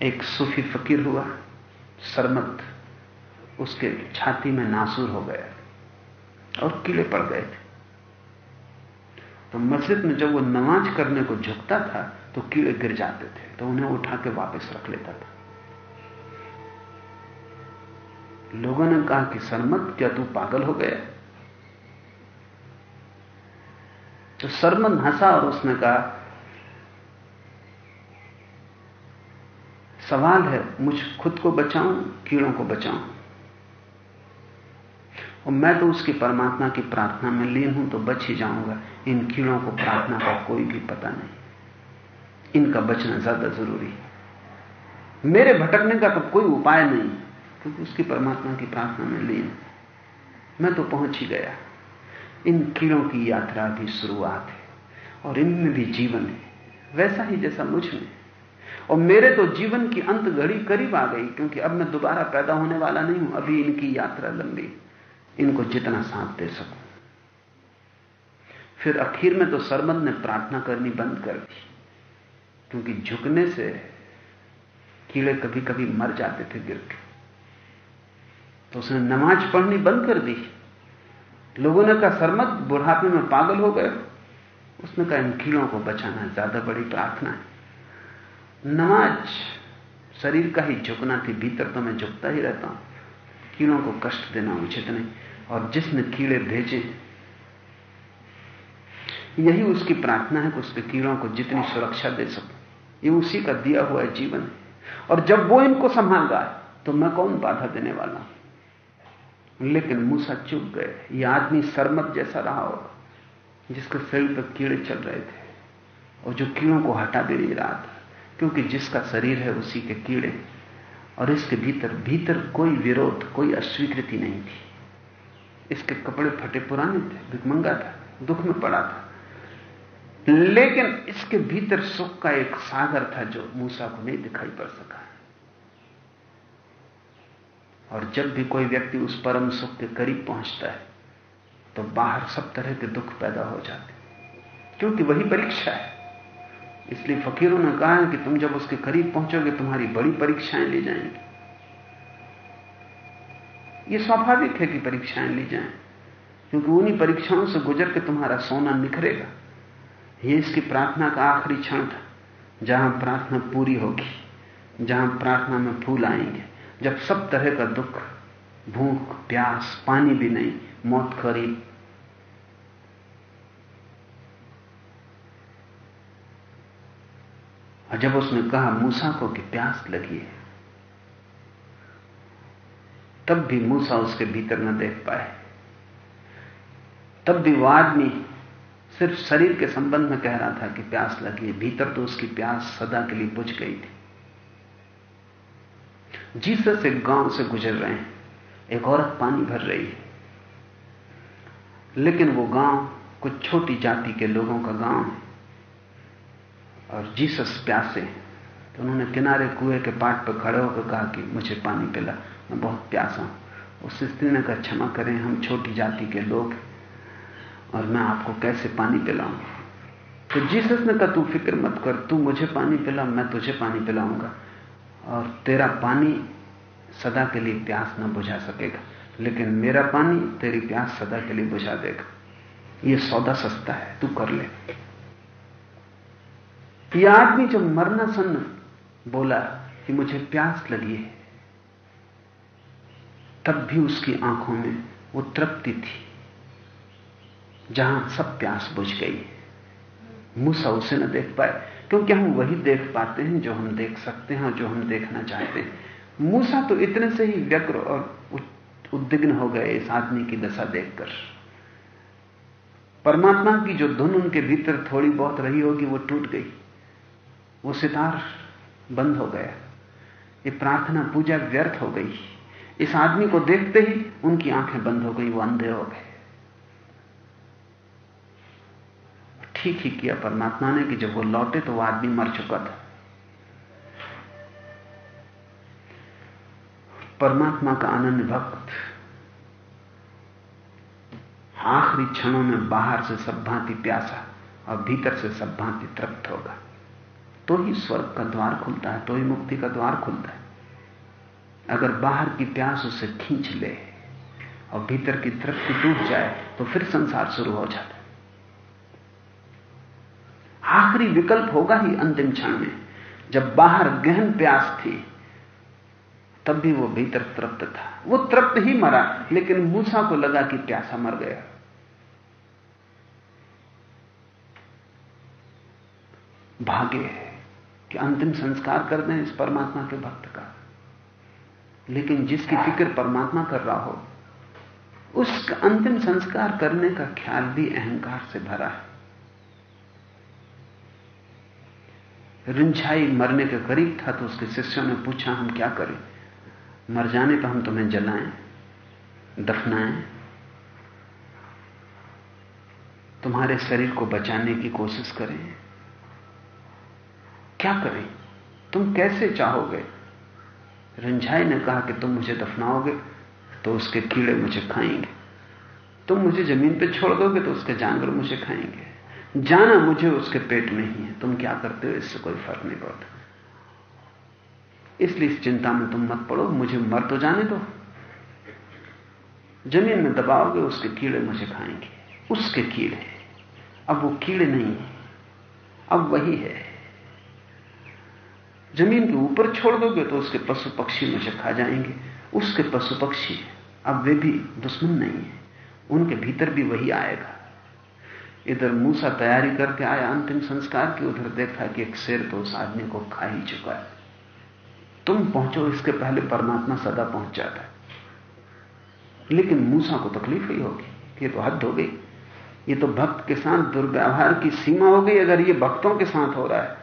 एक सूफी फकीर हुआ, सरमत, उसके छाती में नासूर हो गया और कीड़े पड़ गए थे। तो मस्जिद में जब वो नमाज़ करने को झुकता था तो कीड़े गिर जाते थे तो उन्हें उठा के वापस रख लेता था। लोगों ने कहा कि सरमत क्या तू पागल हो गया? तो सरमन हंसा और उसने कहा, सवाल है, मुझ खुद को बचाऊं, कीड़ों को बचाऊं? और मैं तो उसकी परमात्मा की प्रार्थना में लीन हूँ तो बच ही जाऊँगा। इन कीड़ों को प्रार्थना का कोई भी पता नहीं। इनका बचना ज़्यादा ज़रूरी है। मेरे भटकने का तो कोई उपाय नहीं। क्योंकि उसकी परमात्मा की प्रार्थना में लीन। मैं तो पहुँच ही गया। इन कीड़ों की यात्रा भी शुरुआत है, और इनमें भी जीवन है। वैसा ही जैसा मुझमें। और मेरे तो जीवन की अंत घड़ी करीब आ गई, क्योंकि अब मैं दोबारा पैदा होने वाला नहीं हूँ, अभी इनकी यात्रा लंबी। इनको जितना साथ दे सकूँ। फिर आखिर में तो सरमद ने प्रार्थना करनी बंद कर दी, क्योंकि झुकने से कीड़े कभी कभी मर जाते थे गिर के तो उसने नमाज़ पढ़नी बंद कर दी। लोगों ने कहा सरमत बुढ़ापे में पागल हो गए उसने कहा, इन कीड़ों को बचाना ज़्यादा बड़ी प्रार्थना है। नमाज़ शरीर का ही झुकना थी भीतर तो मैं झुकता ही रहता हूँ। कीड़ों को कष्ट देना उचित नहीं। और जिसने कीड़े भेजे, यही उसकी प्रार्थना है कि उसके कीड़ों को जितनी सुरक्षा दे सकूँ। ये उसी का दिया हुआ जीवन। है और जब वो इनको संभाल रहा है तो मैं कौन बाधा देने वाला हूँ? लेकिन मूसा चुप गए। ये आदमी सरमत जैसा रहा होगा, जिसके शरीर पर कीड़े चल रहे थे और जो कीड़ों को हटा भी नहीं रहा था क्योंकि जिसका शरीर है उसी के कीड़े। और इसके भीतर भीतर कोई विरोध, कोई अस्वीकृति नहीं थी। इसके कपड़े फटे पुराने थे भिकमंगा था, दुख में पड़ा था। लेकिन इसके भीतर सुख का एक सागर था जो मूसा को नहीं दिखाई पड़ सका। और जब भी कोई व्यक्ति उस परम सुख के करीब पहुँचता है तो बाहर सब तरह के दुख पैदा हो जाते क्योंकि वही परीक्षा है। इसलिए फकीरों ने कहा है कि तुम जब उसके करीब पहुंचोगे, तुम्हारी बड़ी परीक्षाएँ ली जाएँगी। यह स्वाभाविक है कि परीक्षाएँ ली जाएँ, क्योंकि उन्हीं परीक्षाओं से गुजर के तुम्हारा सोना निखरेगा। ये इसकी प्रार्थना का आखिरी क्षण था, जहाँ प्रार्थना पूरी होगी, जहाँ प्रार्थना में फूल आएँगे। जब सब तरह का दुख, भूख, प्यास, पानी भी नहीं, मौत करीब। और जब उसने कहा, मूसा को कि प्यास लगी है, तब भी मूसा उसके भीतर न देख पाए। तब भी वो आदमी सिर्फ़ शरीर के संबंध में कह रहा था कि प्यास लगी है, भीतर तो उसकी प्यास सदा के लिए बुझ गई थी। जीसस एक गाँव से गुजर रहे हैं। एक औरत पानी भर रही है। लेकिन वो गाँव कुछ छोटी जाति के लोगों का गाँव है। और जीसस प्यासे तो उन्होंने किनारे कुएँ के पाट पर खड़े होकर कहा कि मुझे पानी पिला, मैं बहुत प्यासा हूँ। उस स्त्री ने कहा, क्षमा करें, हम छोटी जाति के लोग और मैं आपको कैसे पानी पिलाऊं तो जीसस ने कहा, तू फ़िक्र मत कर, तू मुझे पानी पिला, मैं तुझे पानी पिलाऊँगा। और तेरा पानी सदा के लिए प्यास न बुझा सकेगा। लेकिन मेरा पानी तेरी प्यास सदा के लिए बुझा देगा। यह सौदा सस्ता है, तू कर ले। यह आदमी जब मरना सन्न बोला कि मुझे प्यास लगी है, तब भी उसकी आँखों में वो तृप्ति थी, जहाँ सब प्यास बुझ गई। मूसा उसे न देख पाए। क्योंकि हम वही देख पाते हैं जो हम देख सकते हैं और जो हम देखना चाहते हैं। मूसा तो इतने से ही व्यग्र और उद्विग्न हो गए इस आदमी की दशा देखकर। परमात्मा की जो धुन उनके भीतर थोड़ी बहुत रही होगी, वो टूट गई। वो सितार बंद हो गया। ये प्रार्थना, पूजा व्यर्थ हो गई। इस आदमी को देखते ही उनकी आँखें बंद हो गई, वो अंधे हो गए। ठीक ही किया परमात्मा ने कि जब वो लौटे तो वो आदमी मर चुका था। परमात्मा का आनंद भक्त आखिरी क्षणों में बाहर से सब भांति प्यासा और भीतर से सब भांति तृप्त होगा। तो ही स्वर्ग का द्वार खुलता है तो ही मुक्ति का द्वार खुलता है। अगर बाहर की प्यास उसे खींच ले और भीतर की तृप्ति टूट जाए तो फिर संसार शुरू हो जाता है। आखिरी विकल्प होगा ही अंतिम क्षण में। जब बाहर गहन प्यास थी, तब भी वो भीतर तृप्त था। वो तृप्त ही मरा, लेकिन मूसा को लगा कि प्यासा मर गया। भाग्य है कि अंतिम संस्कार कर दें इस परमात्मा के भक्त का। लेकिन जिसकी फ़िक्र परमात्मा कर रहा हो, उसका अंतिम संस्कार करने का ख्याल भी अहंकार से भरा है। रिंझाई मरने के करीब था तो उसके शिष्यों ने पूछा, हम क्या करें? मर जाने पर हम तुम्हें जलाएँ, दफनाएँ? तुम्हारे शरीर को बचाने की कोशिश करें। क्या करें? तुम कैसे चाहोगे? रंझाई ने कहा कि तुम मुझे दफनाओगे तो उसके कीड़े मुझे खाएँगे। तुम मुझे ज़मीन पर छोड़ दोगे तो उसके जानवर मुझे खाएँगे। जाना मुझे उसके पेट में ही है। तुम क्या करते हो? इससे कोई फ़र्क नहीं पड़ता। इसलिए इस चिंता में तुम मत पड़ो। मुझे मर तो जाने दो। ज़मीन में दबाओगे, उसके कीड़े मुझे खाएँगे। उसके कीड़े। अब वो कीड़े नहीं है। अब वही है। ज़मीन के ऊपर छोड़ दोगे तो उसके पशु पक्षी मुझे खा जाएँगे। उसके पशु पक्षी अब वे भी दुश्मन नहीं है। उनके भीतर भी वही आएगा। इधर मूसा तैयारी करके आया, अंतिम संस्कार की उधर देखा कि एक शेर तो उस आदमी को खा ही चुका है। तुम पहुंचो, इसके पहले परमात्मा सदा पहुँच जाता है। लेकिन मूसा को तकलीफ़ ही होगी, ये तो हद हो गई। ये तो भक्त के साथ दुर्व्यवहार की सीमा हो गई, अगर ये भक्तों के साथ हो रहा है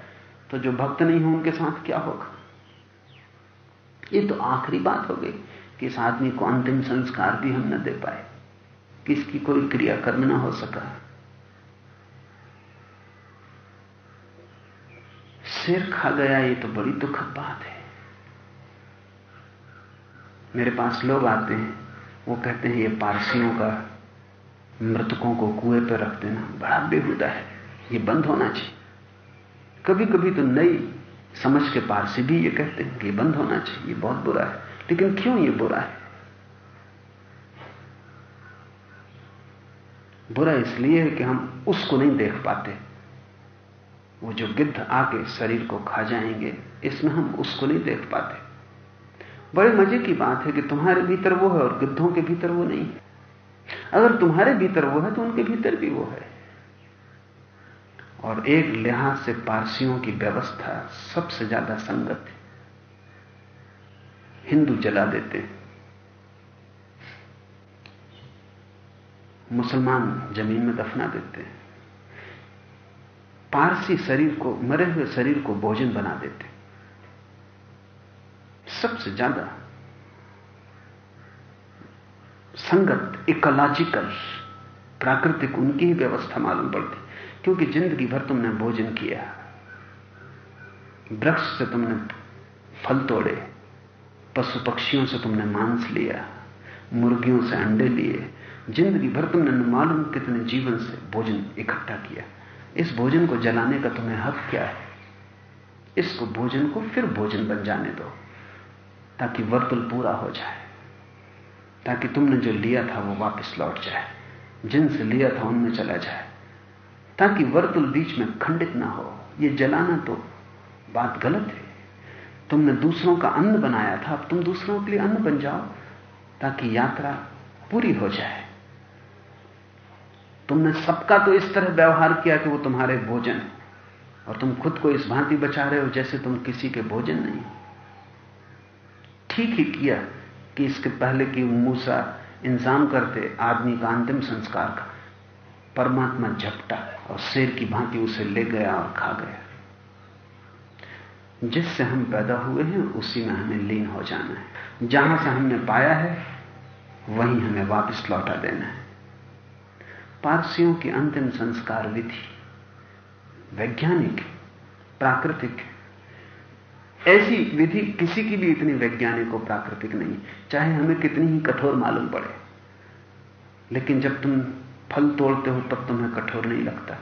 तो जो भक्त नहीं हो, उनके साथ क्या होगा? ये तो आखिरी बात हो गई कि इस आदमी को अंतिम संस्कार भी हम न दे पाए किसकी कोई क्रियाकर्म ना हो सका। सिर खा गया, ये तो बड़ी दुखद बात है। मेरे पास लोग आते हैं, वो कहते हैं, ये पारसियों का मृतकों को कुएँ पर रख देना बड़ा बेहुदा है, ये बंद होना चाहिए। कभी कभी तो नई समझ के पारसी भी ये कहते हैं कि बंद होना चाहिए बहुत बुरा है। लेकिन क्यों ये बुरा है? बुरा इसलिए है कि हम उसको नहीं देख पाते। वो जो गिद्ध आके शरीर को खा जाएँगे, इसमें हम उसको नहीं देख पाते। बड़े मज़े की बात है कि तुम्हारे भीतर वो है और गिद्धों के भीतर वो नहीं। है अगर तुम्हारे भीतर वो है तो उनके भीतर भी वो है। और एक लिहाज से पारसियों की व्यवस्था सबसे ज़्यादा संगत है। हिंदू जला देते हैं। मुसलमान ज़मीन में दफना देते हैं। पारसी शरीर को, मरे हुए शरीर को भोजन बना देते। सबसे ज़्यादा संगत, इकोलॉजिकल, प्राकृतिक उनकी ही व्यवस्था मालूम पड़ती, क्योंकि ज़िंदगी भर तुमने भोजन किया। वृक्ष से तुमने फल तोड़े, पशु पक्षियों से तुमने मांस लिया, मुर्गियों से अंडे लिए, ज़िंदगी भर तुमने मालूम कितने जीवन से भोजन इकट्ठा किया। इस भोजन को जलाने का तुम्हें हक क्या है? इसको भोजन को फिर भोजन बन जाने दो, ताकि वर्तुल पूरा हो जाए, ताकि तुमने जो लिया था वो वापस लौट जाए, जिनसे लिया था उनमें चला जाए, ताकि वर्तुल बीच में खंडित ना हो। ये जलाना तो बात गलत है। तुमने दूसरों का अन्न बनाया था, अब तुम दूसरों के लिए अन्न बन जाओ, ताकि यात्रा पूरी हो जाए। तुमने सबका तो इस तरह व्यवहार किया कि वो तुम्हारे भोजन है। और तुम खुद को इस भांति बचा रहे हो जैसे तुम किसी के भोजन नहीं। ठीक ही किया कि इसके पहले कि मूसा इंतज़ाम करते, आदमी का अंतिम संस्कार का परमात्मा झपटा और शेर की भांति उसे ले गया और खा गया। जिससे हम पैदा हुए हैं, उसी में हमें लीन हो जाना है। जहाँ से हमने पाया है, वहीं हमें वापस लौटा देना है। पारसियों की अंतिम संस्कार विधि। वैज्ञानिक, प्राकृतिक। ऐसी विधि किसी की भी इतनी वैज्ञानिक और प्राकृतिक नहीं, चाहे हमें कितनी ही कठोर मालूम पड़े। लेकिन जब तुम फल तोड़ते हो, तब तुम्हें कठोर नहीं लगता।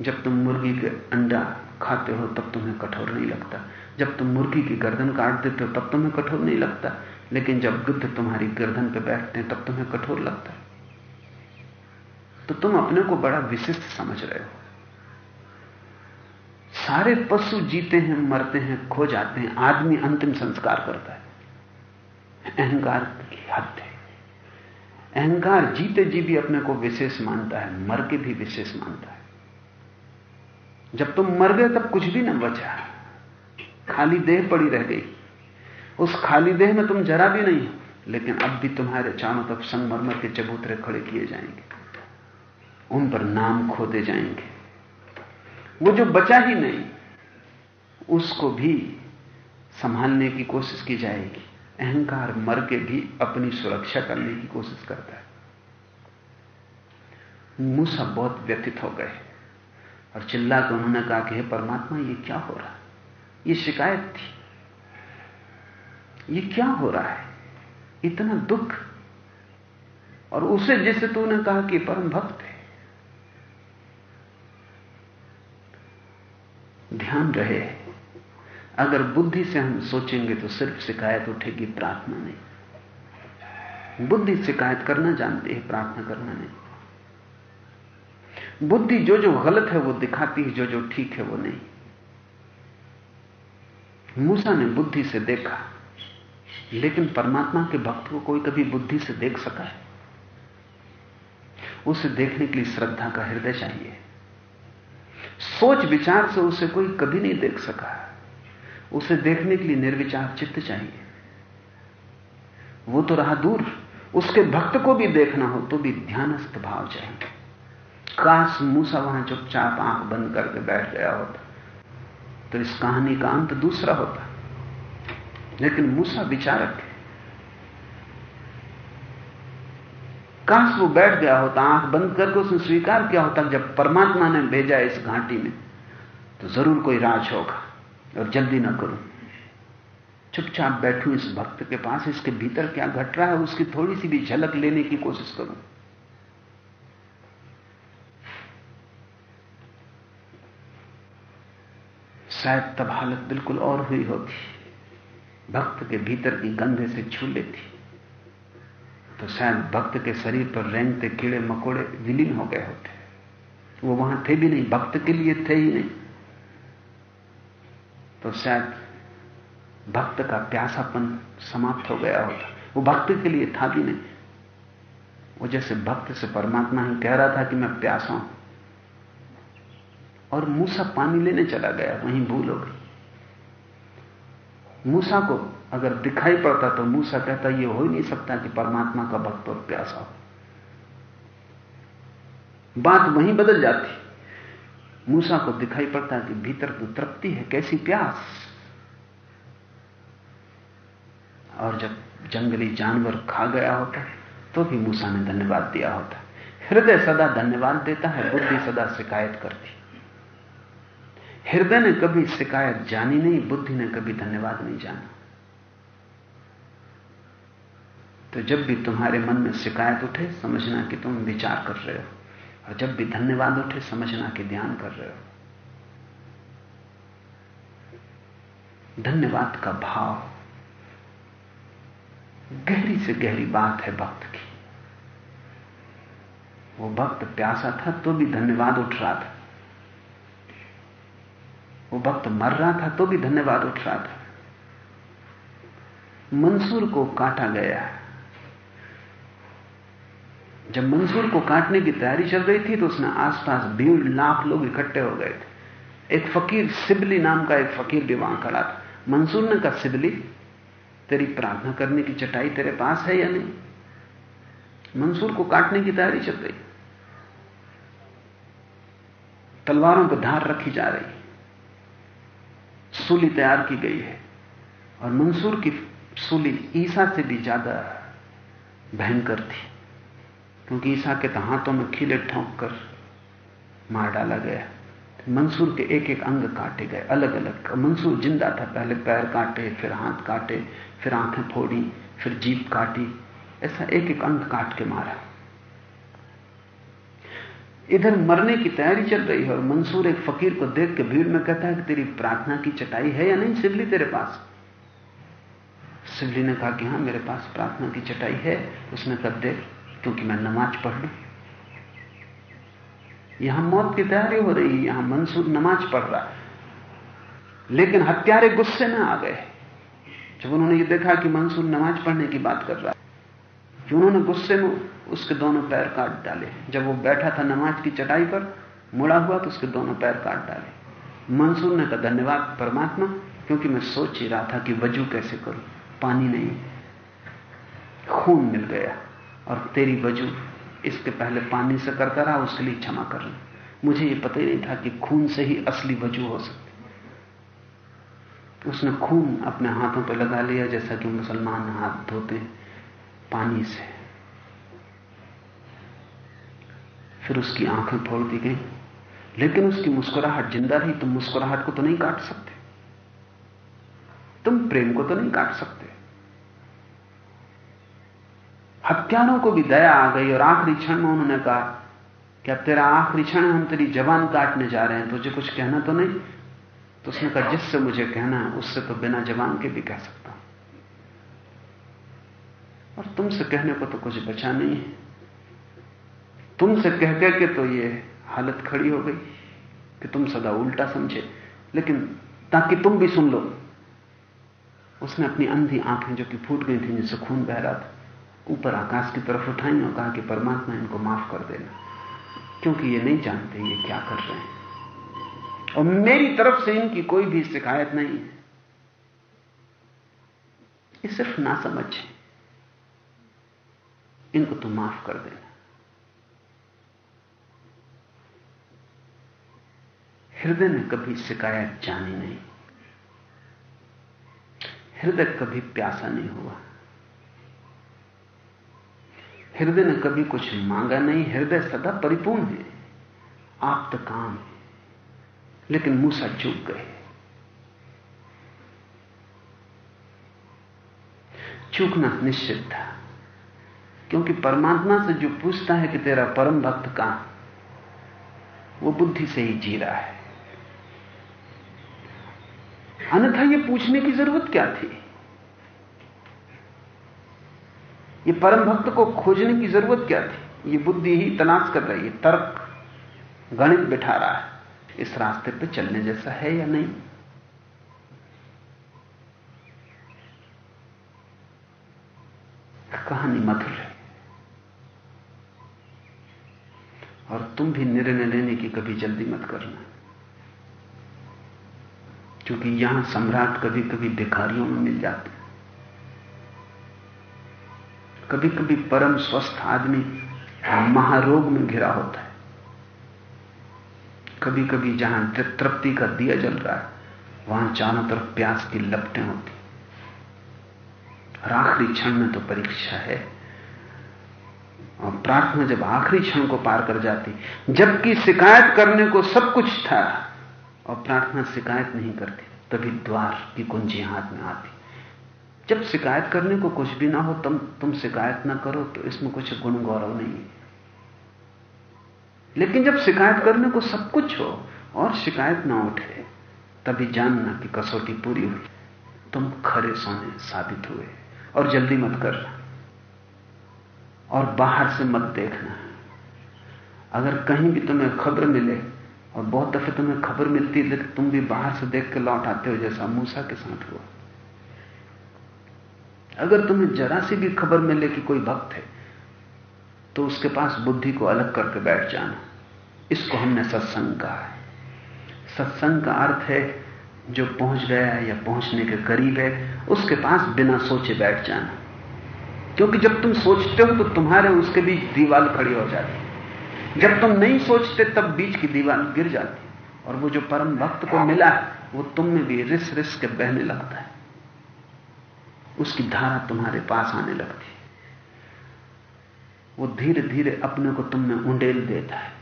जब तुम मुर्गी के अंडा खाते हो, तब तुम्हें कठोर नहीं लगता। जब तुम मुर्गी की गर्दन काट देते हो, तब तुम्हें कठोर नहीं लगता। लेकिन जब गिद्ध तुम्हारी गर्दन पर बैठते हैं, तब तुम्हें कठोर लगता है। तो तुम अपने को बड़ा विशिष्ट समझ रहे हो। सारे पशु जीते हैं, मरते हैं, खो जाते हैं, आदमी अंतिम संस्कार करता है। अहंकार की हद है। अहंकार जीते जी भी अपने को विशेष मानता है, मर के भी विशेष मानता है। जब तुम मर गए, तब कुछ भी न बचा। खाली देह पड़ी रह गई। उस खाली देह में तुम जरा भी नहीं हो, लेकिन अब भी तुम्हारे चारों तरफ़ संगमरमर के चबूतरे खड़े किए जाएँगे। उन पर नाम खोदे जाएँगे। वो जो बचा ही नहीं, उसको भी संभालने की कोशिश की जाएगी। अहंकार मर के भी अपनी सुरक्षा करने की कोशिश करता है। मूसा बहुत व्यथित हो गए और चिल्ला के उन्होंने कहा कि, हे परमात्मा, ये क्या हो रहा है? ये शिकायत थी। ये क्या हो रहा है? इतना दुख। और उसे जिसे तूने कहा कि परम भक्त है। ध्यान रहे। अगर बुद्धि से हम सोचेंगे तो सिर्फ़ शिकायत उठेगी, प्रार्थना नहीं। बुद्धि शिकायत करना जानती है, प्रार्थना करना नहीं। बुद्धि जो जो गलत है वो दिखाती है, जो जो ठीक है वो नहीं। मूसा ने बुद्धि से देखा, लेकिन परमात्मा के भक्त को कोई कभी बुद्धि से देख सका है। उसे देखने के लिए श्रद्धा का हृदय चाहिए। सोच विचार से उसे कोई कभी नहीं देख सका। उसे देखने के लिए निर्विचार चित्त चाहिए। वो तो रहा दूर। उसके भक्त को भी देखना हो तो भी ध्यानस्थ भाव चाहिए। काश मूसा वहाँ चुपचाप आँख बंद करके बैठ गया होता। तो इस कहानी का अंत दूसरा होता। लेकिन मूसा विचारक है काश वो बैठ गया होता, आँख बंद करके उसने स्वीकार किया होता जब परमात्मा ने भेजा इस घाटी में तो ज़रूर कोई राज होगा और जल्दी ना करूँ। चुपचाप बैठू इस भक्त के पास, इसके भीतर क्या घट रहा है, उसकी थोड़ी सी भी झलक लेने की कोशिश करूँ। शायद तब हालत बिल्कुल और हुई होती भक्त के भीतर की गंधे से छू लेती। तो शायद भक्त के शरीर पर रेंगते कीड़े मकोड़े विलीन हो गए होते। वो वहाँ थे भी नहीं, भक्त के लिए थे ही नहीं। तो शायद भक्त का प्यासापन समाप्त हो गया होता। वो भक्त के लिए था भी नहीं। वो जैसे भक्त से परमात्मा ही कह रहा था कि मैं प्यासा हूँ। और मूसा पानी लेने चला गया, वहीं भूल हो गई। मूसा को अगर दिखाई पड़ता तो मूसा कहता यह हो ही नहीं सकता कि परमात्मा का भक्त और प्यासा हो। बात वहीं बदल जाती। मूसा को दिखाई पड़ता कि भीतर तो तृप्ति है, कैसी प्यास। और जब जंगली जानवर खा गया होता तो भी मूसा ने धन्यवाद दिया होता। हृदय सदा धन्यवाद देता है, बुद्धि सदा शिकायत करती। हृदय ने कभी शिकायत जानी नहीं, बुद्धि ने कभी धन्यवाद नहीं जाना। तो जब भी तुम्हारे मन में शिकायत उठे, समझना कि तुम विचार कर रहे हो। और जब भी धन्यवाद उठे, समझना कि ध्यान कर रहे हो। धन्यवाद का भाव गहरी से गहरी बात है भक्त की। वो भक्त प्यासा था तो भी धन्यवाद उठ रहा था। वो भक्त मर रहा था तो भी धन्यवाद उठ रहा था। मंसूर को काटा गया। जब मंसूर को काटने की तैयारी चल रही थी तो उसने आसपास भीड़, लाख लोग इकट्ठे हो गए थे। एक फकीर सिबली नाम का एक फकीर भी वहाँ खड़ा था। मंसूर ने कहा, सिबली, तेरी प्रार्थना करने की चटाई तेरे पास है या नहीं? मंसूर को काटने की तैयारी चल रही। तलवारों पर धार रखी जा रही। सूली तैयार की गई है और मंसूर की सूली ईसा से भी ज़्यादा भयंकर थी। क्योंकि ईसा के तो हाथों में खिले ठोंक कर मार डाला गया। मंसूर के एक एक अंग काटे गए अलग अलग मंसूर ज़िंदा था, पहले पैर काटे, फिर हाथ काटे, फिर आँखें फोड़ी, फिर जीप काटी, ऐसा एक एक अंग काट के मारा। इधर मरने की तैयारी चल रही है और मंसूर एक फकीर को देख के भीड़ में कहता है कि तेरी प्रार्थना की चटाई है या नहीं, शिवली तेरे पास? शिवली ने कहा कि हाँ, मेरे पास प्रार्थना की चटाई है, उसने कहा, देख। क्योंकि मैं नमाज़ पढ़ लू? यहाँ मौत की तैयारी हो रही है, यहाँ मंसूर नमाज़ पढ़ रहा लेकिन हत्यारे गुस्से में आ गए। जब उन्होंने ये देखा कि मंसूर नमाज़ पढ़ने की बात कर रहा है, कि उन्होंने गुस्से में उसके दोनों पैर काट डाले। जब वो बैठा था नमाज़ की चटाई पर, मुड़ा हुआ तो उसके दोनों पैर काट डाले। मंसूर ने कहा, धन्यवाद परमात्मा, क्योंकि मैं सोच ही रहा था कि वज़ू कैसे करूँ। पानी नहीं, खून मिल गया। और तेरी वज़ू इसके पहले पानी से करता रहा, उसके लिए क्षमा कर मुझे यह पता ही नहीं था कि खून से ही असली वज़ू हो सकती। उसने खून अपने हाथों पर लगा लिया, जैसा कि मुसलमान हाथ धोते पानी से। फिर उसकी आँखें फोड़ दी गई। लेकिन उसकी मुस्कुराहट, ज़िंदा रही, तुम मुस्कुराहट को तो नहीं काट सकते। तुम प्रेम को तो नहीं काट सकते। हत्यारों को भी दया आ गई और आखिरी क्षण में उन्होंने कहा कि अब तेरा आखिरी क्षण हम तेरी जवान काटने जा रहे हैं, तुझे कुछ कहना तो नहीं? तो उसने कहा, जिससे मुझे कहना है, उससे तो बिना जवान के भी कह सकता हूँ। और तुमसे कहने को तो कुछ बचा नहीं है। तुमसे कह कह के तो ये हालत खड़ी हो गई कि तुम सदा उल्टा समझे। लेकिन ताकि तुम भी सुन लो, उसने अपनी अंधी आँखें जो कि फूट गई थी जिससे खून बह रहा था ऊपर आकाश की तरफ़ उठाई और कहा कि परमात्मा, इनको माफ़ कर देना। क्योंकि ये नहीं जानते ये क्या कर रहे हैं। और मेरी तरफ़ से इनकी कोई भी शिकायत नहीं है। ये सिर्फ़ ना समझ है। इनको तो माफ़ कर देना। हृदय ने कभी शिकायत जानी नहीं। हृदय कभी प्यासा नहीं हुआ। हृदय ने कभी कुछ मांगा नहीं, हृदय सदा परिपूर्ण है। आप तो काम है, लेकिन मूसा चूक गए। चूकना निश्चित था, क्योंकि परमात्मा से जो पूछता है कि तेरा परम भक्त कहाँ, वो बुद्धि से ही जी रहा है। अन्यथा ये पूछने की ज़रूरत क्या थी? ये परम भक्त को खोजने की ज़रूरत क्या थी? ये बुद्धि ही तलाश कर रही है, तर्क, गणित बिठा रहा है। इस रास्ते पे चलने जैसा है या नहीं? कहानी मधुर है। और तुम भी निर्णय लेने की कभी जल्दी मत करना। क्योंकि यहाँ सम्राट कभी कभी भिखारियों में मिल जाते कभी कभी परम स्वस्थ आदमी महारोग में घिरा होता है। कभी कभी जहाँ तृप्ति का दिया जल रहा है, वहाँ चारों तरफ़ प्यास की लपटें होती आखिरी क्षण में तो परीक्षा है। और प्रार्थना जब आखिरी क्षण को पार कर जाती, जबकि शिकायत करने को सब कुछ था, और प्रार्थना शिकायत नहीं करती, तभी द्वार की कुंजी हाथ में आती। जब शिकायत करने को कुछ भी ना हो, तुम तुम शिकायत ना करो तो इसमें कुछ गुण गौरव नहीं है। लेकिन जब शिकायत करने को सब कुछ हो और शिकायत ना उठे, तभी जानना कि कसौटी पूरी हुई। तुम खरे सोने साबित हुए और जल्दी मत करना और बाहर से मत देखना। अगर कहीं भी तुम्हें खबर मिले और बहुत दफे तुम्हें खबर मिलती है, लेकिन तुम भी बाहर से देख के लौट आते हो, जैसा मूसा के साथ हुआ। अगर तुम्हें जरा सी भी खबर मिले कि कोई भक्त है तो उसके पास बुद्धि को अलग करके बैठ जाना। इसको हमने सत्संग कहा है। सत्संग का अर्थ है, जो पहुँच गया है या पहुँचने के करीब है, उसके पास बिना सोचे बैठ जाना। क्योंकि जब तुम सोचते हो तो तुम्हारे उसके बीच दीवार खड़ी हो जाती जब तुम नहीं सोचते, तब बीच की दीवार गिर जाती और वो जो परम भक्त को मिला है वो तुम में भी रिस रिस के बहने लगता है। उसकी धारा तुम्हारे पास आने लगती है। वो धीरे धीरे अपने को तुम में उंडेल देता है।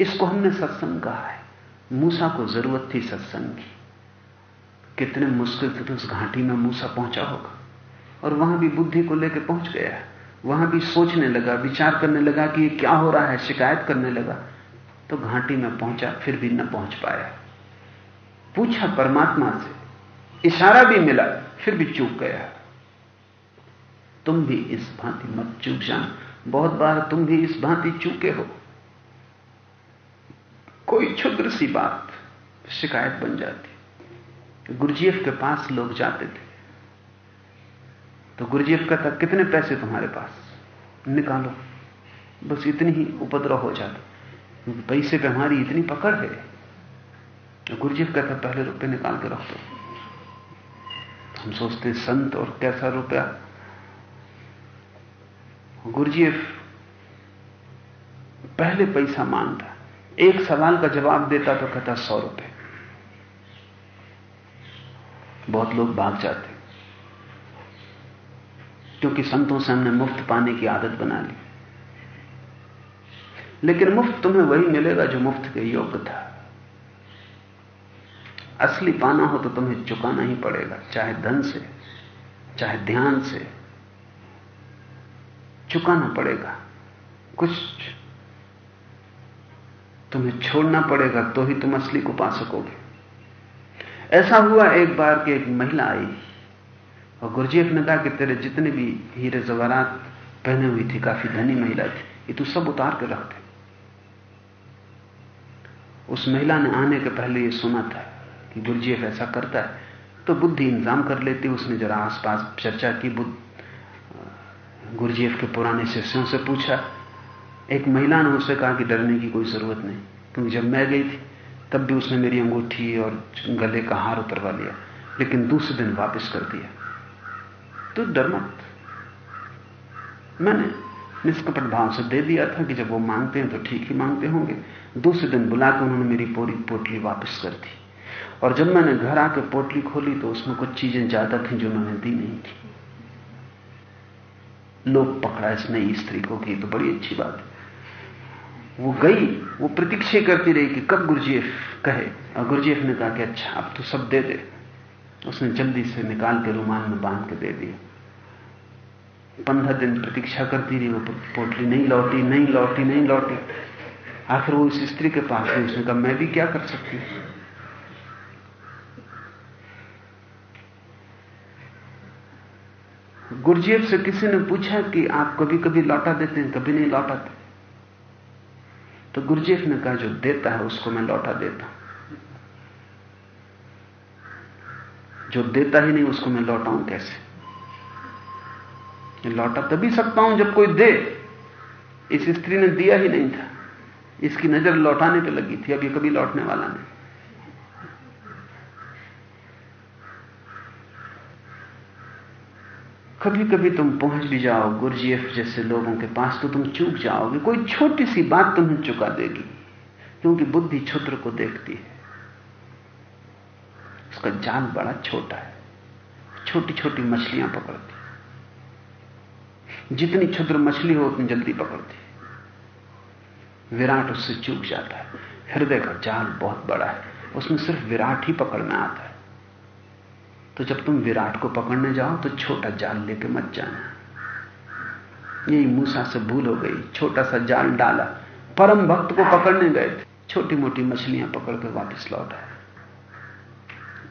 इसको हमने सत्संग कहा है। मूसा को ज़रूरत थी सत्संग की। कितने मुश्किल से तो उस घाटी में मूसा पहुँचा होगा। और वहाँ भी बुद्धि को लेकर पहुँच गया वहाँ भी सोचने लगा, विचार करने लगा कि ये क्या हो रहा है, शिकायत करने लगा। तो घाटी में पहुँचा, फिर भी न पहुँच पाया। पूछा परमात्मा से, इशारा भी मिला। फिर भी चूक गया। तुम भी इस भांति मत चूक जाना। बहुत बार तुम भी इस भांति चूके हो। कोई क्षुद्र सी बात शिकायत बन जाती। गुरुजीएफ के पास लोग जाते थे। तो गुरुजीएफ कहता, कितने पैसे तुम्हारे पास? निकालो। बस इतनी ही उपद्रव हो जाता। पैसे पे हमारी इतनी पकड़ है। तो गुरुजीएफ कहता, पहले रुपए निकाल के रख दो। हम सोचते हैं, संत और कैसा रुपया? गुरुजीएफ पहले पैसा माँगता। एक सवाल का जवाब देता तो कहता, सौ रुपए बहुत लोग भाग जाते। क्योंकि संतों से हमने मुफ़्त पाने की आदत बना ली। लेकिन मुफ़्त तुम्हें वही मिलेगा जो मुफ़्त के योग्य था। असली पाना हो तो तुम्हें चुकाना ही पड़ेगा, चाहे धन से, चाहे ध्यान से। चुकाना पड़ेगा, कुछ तुम्हें छोड़ना पड़ेगा तो ही तुम असली को पा सकोगे। ऐसा हुआ एक बार कि एक महिला आई, और गुरजेफ ने कहा कि तेरे जितने भी हीरे जवारात पहने हुई थी, काफ़ी धनी महिला थी, ये तू सब उतार के रख दे। उस महिला ने आने के पहले ये सुना था कि गुरजेफ ऐसा करता है तो बुद्धि इंतज़ाम कर लेती उसने जरा आसपास चर्चा की, बुद्ध गुरजेफ के पुराने शिष्यों से पूछा। एक महिला ने उससे कहा कि डरने की कोई ज़रूरत नहीं। क्योंकि जब मैं गई थी, तब भी उसने मेरी अंगूठी और गले का हार उतरवा लिया, लेकिन दूसरे दिन वापस कर दिया। तो डर मत। मैंने निष्कपट भाव से दे दिया था कि जब वो मांगते हैं तो ठीक ही मांगते होंगे। दूसरे दिन बुलाकर उन्होंने मेरी पूरी पोटली वापस कर दी। और जब मैंने घर आकर पोटली खोली तो उसमें कुछ चीज़ें ज़्यादा थी जो मैंने दी नहीं थी। लोग पकड़ा इस नई स्त्री को की तो बड़ी अच्छी बात है। वो गई, वो प्रतीक्षा करती रही कि कब गुरजेफ कहे, और गुरजेफ ने कहा कि अच्छा अब तो सब दे दे। उसने जल्दी से निकाल के रुमाल में बाँध के दे दिया। पंद्रह दिन प्रतीक्षा करती रही, वो पोटली नहीं लौटी नहीं लौटी नहीं लौटी। आखिर वो इस स्त्री के पास गई, उसने कहा, मैं भी क्या कर सकती हूँ? गुरजेब से किसी ने पूछा कि आप कभी कभी लौटा देते हैं, कभी नहीं लौटाते तो गुरजेफ ने कहा, जो देता है, उसको मैं लौटा देता हूँ। जो देता ही नहीं, उसको मैं लौटाऊं कैसे? लौटा तभी सकता हूँ जब कोई दे। इस स्त्री ने दिया ही नहीं था। इसकी नज़र लौटाने पे लगी थी अब ये कभी लौटने वाला नहीं। कभी कभी तुम पहुँच भी जाओ गुरजीएफ जैसे लोगों के पास तो तुम चूक जाओगे। कोई छोटी सी बात तुम्हें चुका देगी, क्योंकि बुद्धि क्षुद्र को देखती है। उसका जाल बड़ा छोटा है छोटी छोटी मछलियाँ पकड़ती जितनी क्षुद्र मछली हो, उतनी जल्दी पकड़ती विराट उससे चूक जाता है। हृदय का जाल बहुत बड़ा है, उसमें सिर्फ़ विराट ही पकड़ में आता है। तो जब तुम विराट को पकड़ने जाओ तो छोटा जाल लेके मत जाना। यही मूसा से भूल हो गई। छोटा सा जाल डाला। परम भक्त को पकड़ने गए थे। छोटी मोटी मछलियाँ पकड़ के वापस लौट आए।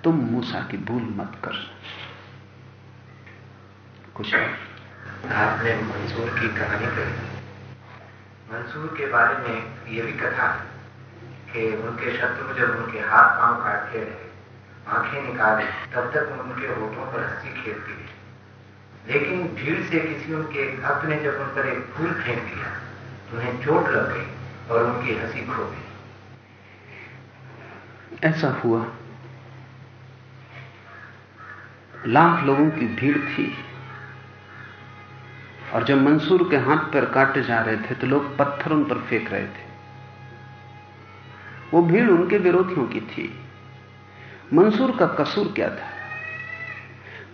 तुम मूसा की भूल मत कर। कुछ आपने मंसूर की कहानी कही। मंसूर के बारे में यह भी कथा कि उनके शत्रु जब उनके हाथ पाँव काटते रहे आँखें निकाले, तब तक उनके होठों पर हँसी खेलती रही। लेकिन भीड़ से किसी उनके भक्त ने जब उन पर एक फूल फेंक दिया तो उन्हें चोट लग गई और उनकी हँसी खो गई। ऐसा हुआ। लाख लोगों की भीड़ थी। और जब मंसूर के हाथ पर काटे जा रहे थे तो लोग पत्थर उन पर फेंक रहे थे। वो भीड़ उनके विरोधियों की थी। मंसूर का कसूर क्या था?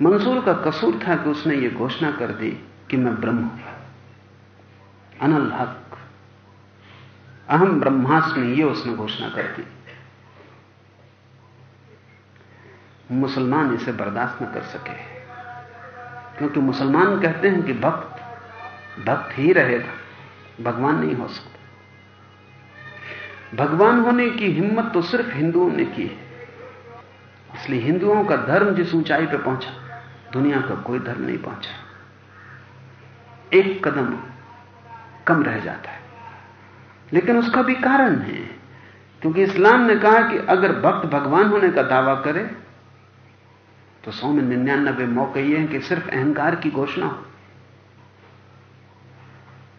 मंसूर का कसूर था कि उसने यह घोषणा कर दी कि मैं ब्रह्म अनल हक। अहम ब्रह्मास्मि यह उसने घोषणा कर दी। मुसलमान इसे बर्दाश्त न कर सके। क्योंकि मुसलमान कहते हैं कि भक्त भक्त ही रहेगा। भगवान नहीं हो सकता। भगवान होने की हिम्मत तो सिर्फ़ हिंदुओं ने की है। इसलिए हिंदुओं का धर्म जिस ऊंचाई पर पहुँचा, दुनिया का कोई धर्म नहीं पहुँचा। एक कदम कम रह जाता है। लेकिन उसका भी कारण है, क्योंकि इस्लाम ने कहा कि अगर भक्त भगवान होने का दावा करे तो सौ में निन्यानबे मौके ये हैं कि सिर्फ़ अहंकार की घोषणा हो।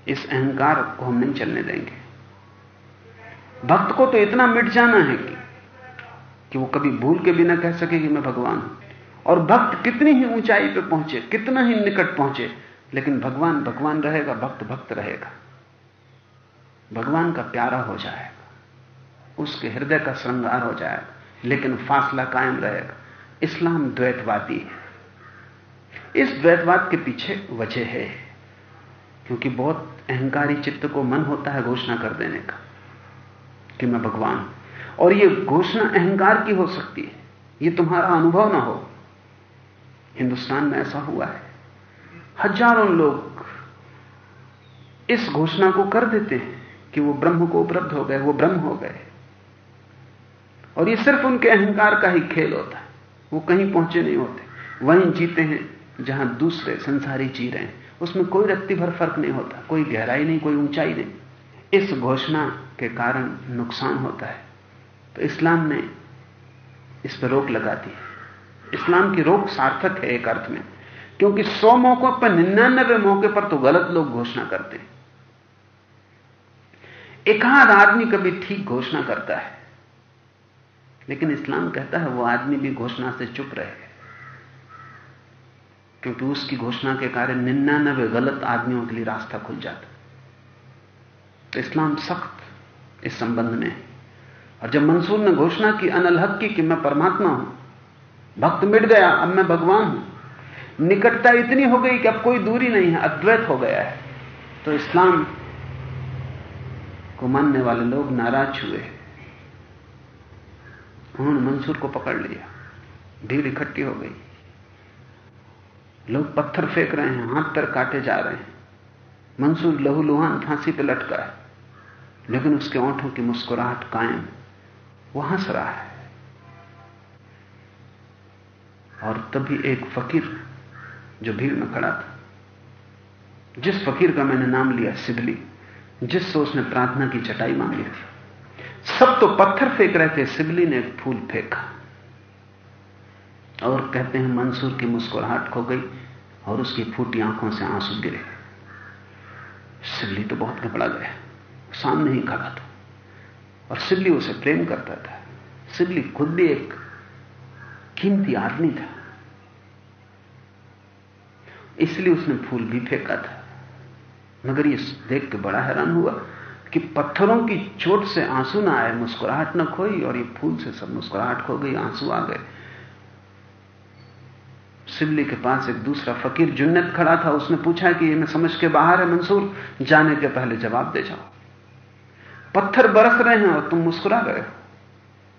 इस अहंकार को हम नहीं चलने देंगे। भक्त को तो इतना मिट जाना है कि कि वो कभी भूल के भी ना कह सके कि मैं भगवान हूँ। और भक्त कितनी ही ऊंचाई पे पहुँचे, कितना ही निकट पहुँचे, लेकिन भगवान भगवान रहेगा, भक्त भक्त रहेगा। भगवान का प्यारा हो जाएगा, उसके हृदय का श्रृंगार हो जाएगा, लेकिन फासला कायम रहेगा। इस्लाम द्वैतवादी है। इस द्वैतवाद के पीछे वजह है, क्योंकि बहुत अहंकारी चित्त को मन होता है घोषणा कर देने का, कि मैं भगवान हूँ। और यह घोषणा अहंकार की हो सकती है। यह तुम्हारा अनुभव ना हो। हिंदुस्तान में ऐसा हुआ है। हज़ारों लोग इस घोषणा को कर देते हैं कि वो ब्रह्म को उपलब्ध हो गए, वो ब्रह्म हो गए। और ये सिर्फ़ उनके अहंकार का ही खेल होता है। वो कहीं पहुँचे नहीं होते। वहीं जीते हैं जहाँ दूसरे संसारी जी रहे हैं। उसमें कोई रत्ती भर फ़र्क नहीं होता, कोई गहराई नहीं, कोई ऊंचाई नहीं। इस घोषणा के कारण नुकसान होता है। तो इस्लाम ने इस पर रोक लगा दी। इस्लाम की रोक सार्थक है एक अर्थ में, क्योंकि सौ मौकों पर, निन्यानबे मौके पर तो गलत लोग घोषणा करते हैं। एकाध आदमी कभी ठीक घोषणा करता है, लेकिन इस्लाम कहता है वो आदमी भी घोषणा से चुप रहे। क्योंकि उसकी घोषणा के कारण निन्यानबे गलत आदमियों के लिए रास्ता खुल जाता। तो इस्लाम सख्त इस संबंध में और जब मंसूर ने घोषणा की अनलहक की कि मैं परमात्मा हूँ, भक्त मिट गया, अब मैं भगवान हूँ, निकटता इतनी हो गई कि अब कोई दूरी नहीं है, अद्वैत हो गया है तो इस्लाम को मानने वाले लोग नाराज़ हुए। उन्होंने मंसूर को पकड़ लिया, भीड़ इकट्ठी हो गई। लोग पत्थर फेंक रहे हैं, हाथ पर काटे जा रहे हैं। मंसूर लहूलुहान फांसी पर लटका है, लेकिन उसके ओंठों की मुस्कुराहट कायम। वो हंस रहा है। और तभी एक फकीर जो भीड़ में खड़ा था। जिस फकीर का मैंने नाम लिया सिबली जिससे उसने प्रार्थना की चटाई मांगी थी, सब तो पत्थर फेंक रहे थे, सिबली ने एक फूल फेंका। और कहते हैं, मंसूर की मुस्कुराहट खो गई और उसकी फूटी आँखों से आँसू गिरे। सिबली तो बहुत घबरा गया, सामने ही खड़ा था। और सिबली उसे प्रेम करता था। सिबली खुद भी एक कीमती आदमी था। इसलिए उसने फूल भी फेंका था। मगर ये देख के बड़ा हैरान हुआ कि पत्थरों की चोट से आँसू ना आए, मुस्कुराहट न खोई और ये फूल से सब मुस्कुराहट खो गई, आँसू आ गए। सिबली के पास एक दूसरा फकीर जुन्नत खड़ा था। उसने पूछा कि ये मैं समझ के बाहर है, मंसूर, जाने के पहले जवाब दे जाओ। पत्थर बरस रहे हैं और तुम मुस्कुरा गए हो।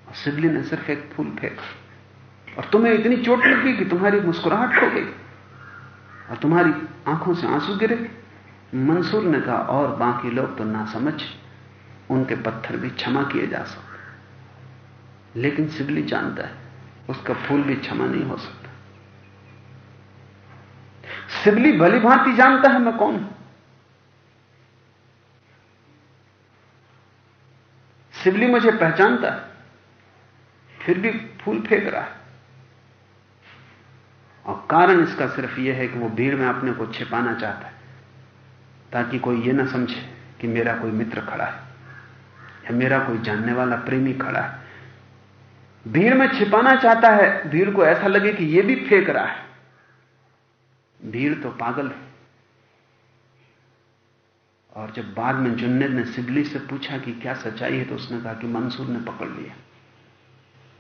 और सिबली ने सिर्फ़ एक फूल फेंका और तुम्हें इतनी चोट लगी कि तुम्हारी मुस्कुराहट खो गई। और तुम्हारी आँखों से आँसू गिरे। मंसूर ने कहा, और बाकी लोग तो ना समझ उनके पत्थर भी क्षमा किए जा सकते लेकिन सिबली जानता है, उसका फूल भी क्षमा नहीं हो सकता। सिबली भली भांति जानता है मैं कौन हूँ? सिबली मुझे पहचानता है। फिर भी फूल फेंक रहा है। और कारण इसका सिर्फ़ यह है कि वो भीड़ में अपने को छिपाना चाहता है, ताकि कोई यह ना समझे कि मेरा कोई मित्र खड़ा है, या मेरा कोई जानने वाला प्रेमी खड़ा है। भीड़ में छिपाना चाहता है, भीड़ को ऐसा लगे कि यह भी फेंक रहा है। भीड़ तो पागल है। और जब बाद में जुन्नद ने सिबली से पूछा कि क्या सच्चाई है तो उसने कहा कि मंसूर ने पकड़ लिया।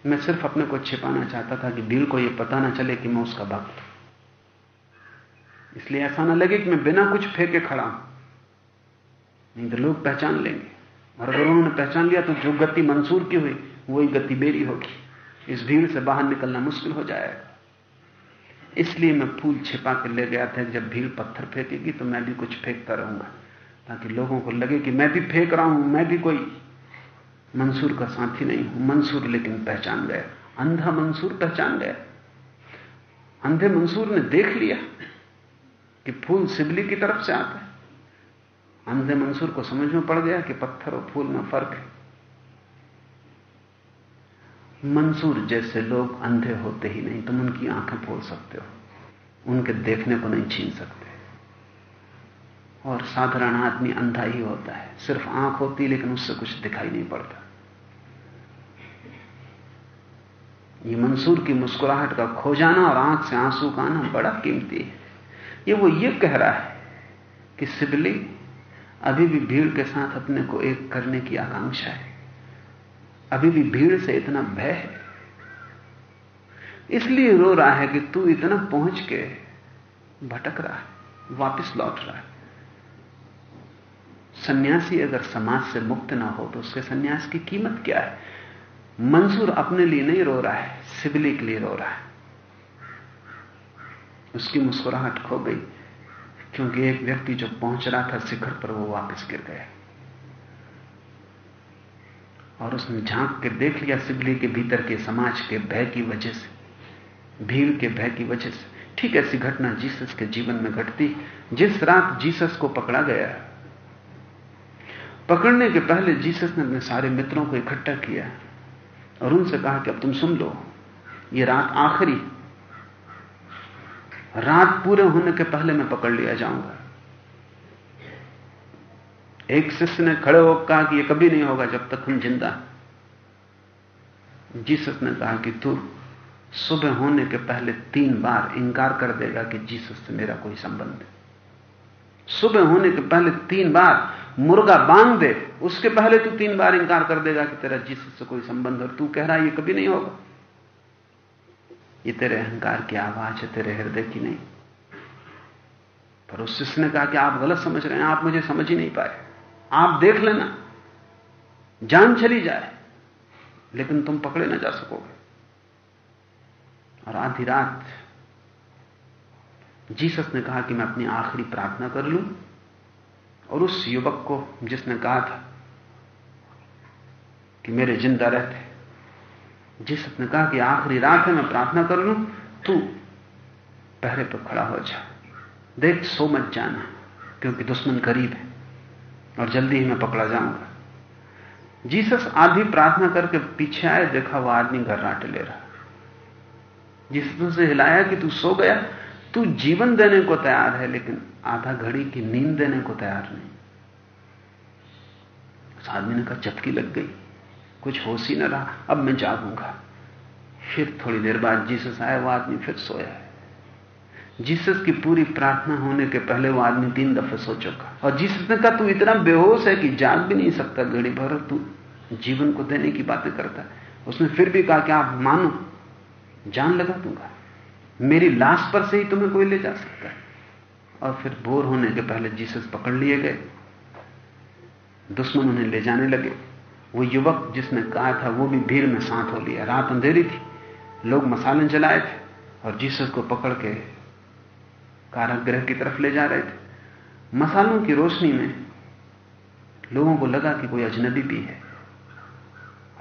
मैं सिर्फ़ अपने को छिपाना चाहता था कि भीड़ को यह पता ना चले कि मैं उसका भक्त इसलिए ऐसा ना लगे कि मैं बिना कुछ फेंके खड़ा हूँ। नहीं तो लोग पहचान लेंगे। और अगर उन्होंने पहचान लिया तो जो गति मंसूर की हुई, वही गति मेरी होगी। इस भीड़ से बाहर निकलना मुश्किल हो जाएगा। इसलिए मैं फूल छिपा के ले गया था। जब भीड़ पत्थर फेंकेगी तो मैं भी कुछ फेंकता रहूँगा। ताकि लोगों को लगे कि मैं भी फेंक रहा हूँ, मैं भी कोई मंसूर का साथी नहीं हूँ। मंसूर लेकिन पहचान गया। अंधा मंसूर पहचान गया। अंधे मंसूर ने देख लिया कि फूल सिबली की तरफ़ से आता है। अंधे मंसूर को समझ में पड़ गया कि पत्थर और फूल में फ़र्क है। मंसूर जैसे लोग अंधे होते ही नहीं, तुम उनकी आँखें फोड़ सकते हो। उनके देखने को नहीं छीन सकते। और साधारण आदमी अंधा ही होता है। सिर्फ़ आँख होती, लेकिन उससे कुछ दिखाई नहीं पड़ता। ये मंसूर की मुस्कुराहट का खो जाना और आँख से आँसू का आना बड़ा कीमती है। ये वो ये कह रहा है कि सिबली अभी भी भीड़ के साथ अपने को एक करने की आकांक्षा है। अभी भी भीड़ से इतना भय है। इसलिए रो रहा है कि तू इतना पहुँच के भटक रहा है, वापस लौट रहा है। सन्यासी अगर समाज से मुक्त ना हो तो उसके सन्यास की कीमत क्या है? मंसूर अपने लिए नहीं रो रहा है सिबली के लिए रो रहा है। उसकी मुस्कुराहट खो गई, क्योंकि एक व्यक्ति जो पहुँच रहा था शिखर पर, वो वापस गिर गया। और उसने झाँक के देख लिया सिबली के भीतर के समाज के भय की वजह से, भीड़ के भय की वजह से। ठीक ऐसी घटना जीसस के जीवन में घटती जिस रात जीसस को पकड़ा गया पकड़ने के पहले जीसस ने अपने सारे मित्रों को इकट्ठा किया और उनसे कहा कि अब तुम सुन लो, ये रात आखिरी रात पूरे होने के पहले मैं पकड़ लिया जाऊँगा। एक शिष्य ने खड़े होकर कहा कि यह कभी नहीं होगा जब तक हम ज़िंदा जीसस ने कहा कि तू सुबह होने के पहले तीन बार इंकार कर देगा कि जीसस से मेरा कोई संबंध है। सुबह होने के पहले तीन बार मुर्गा बाँध दे, उसके पहले तू तीन बार इंकार कर देगा कि तेरा जीसस से कोई संबंध और तू कह रहा है, ये कभी नहीं होगा। ये तेरे अहंकार की आवाज़ है, तेरे हृदय की नहीं। पर उस शिष्य ने कहा कि आप गलत समझ रहे हैं, आप मुझे समझ ही नहीं पाए। आप देख लेना, जान चली जाए, लेकिन तुम पकड़े ना जा सकोगे। और आधी रात जीसस ने कहा कि मैं अपनी आखिरी प्रार्थना कर लूँ और उस युवक को जिसने कहा था कि मेरे ज़िंदा रहते जीसस ने कहा कि आखिरी रात है, मैं प्रार्थना कर लूँ, तू पहरे पर खड़ा हो जा। देख, सो मत जाना, क्योंकि दुश्मन करीब है, और जल्दी ही मैं पकड़ा जाऊँगा। जीसस आधी प्रार्थना करके पीछे आए, देखा वो आदमी घर राटे ले रहा। जिस तुझसे हिलाया कि तू सो गया तू जीवन देने को तैयार है, लेकिन आधा घड़ी की नींद देने को तैयार नहीं। उस आदमी ने कहा, चटकी लग गई। कुछ होश ही ना रहा। अब मैं जागूँगा। फिर थोड़ी देर बाद जीसस आया, वो आदमी फिर सोया है। जीसस की पूरी प्रार्थना होने के पहले वो आदमी तीन दफे सो चुका। और जीसस ने कहा, तू इतना बेहोश है कि जाग भी नहीं सकता, घड़ी भर तू जीवन को देने की बातें करता है। उसने फिर भी कहा कि आप मानो, जान लगा दूँगा। मेरी लाश पर से ही तुम्हें कोई ले जा सकता है। और फिर भोर होने के पहले जीसस पकड़ लिए गए। दुश्मन उन्हें ले जाने लगे। वो युवक जिसने कहा था, वो भी भीड़ में साथ हो लिया। रात अंधेरी थी। लोग मसाले जलाए थे और जीसस को पकड़ के कारागृह की तरफ़ ले जा रहे थे। मसालों की रोशनी में लोगों को लगा कि कोई अजनबी भी है।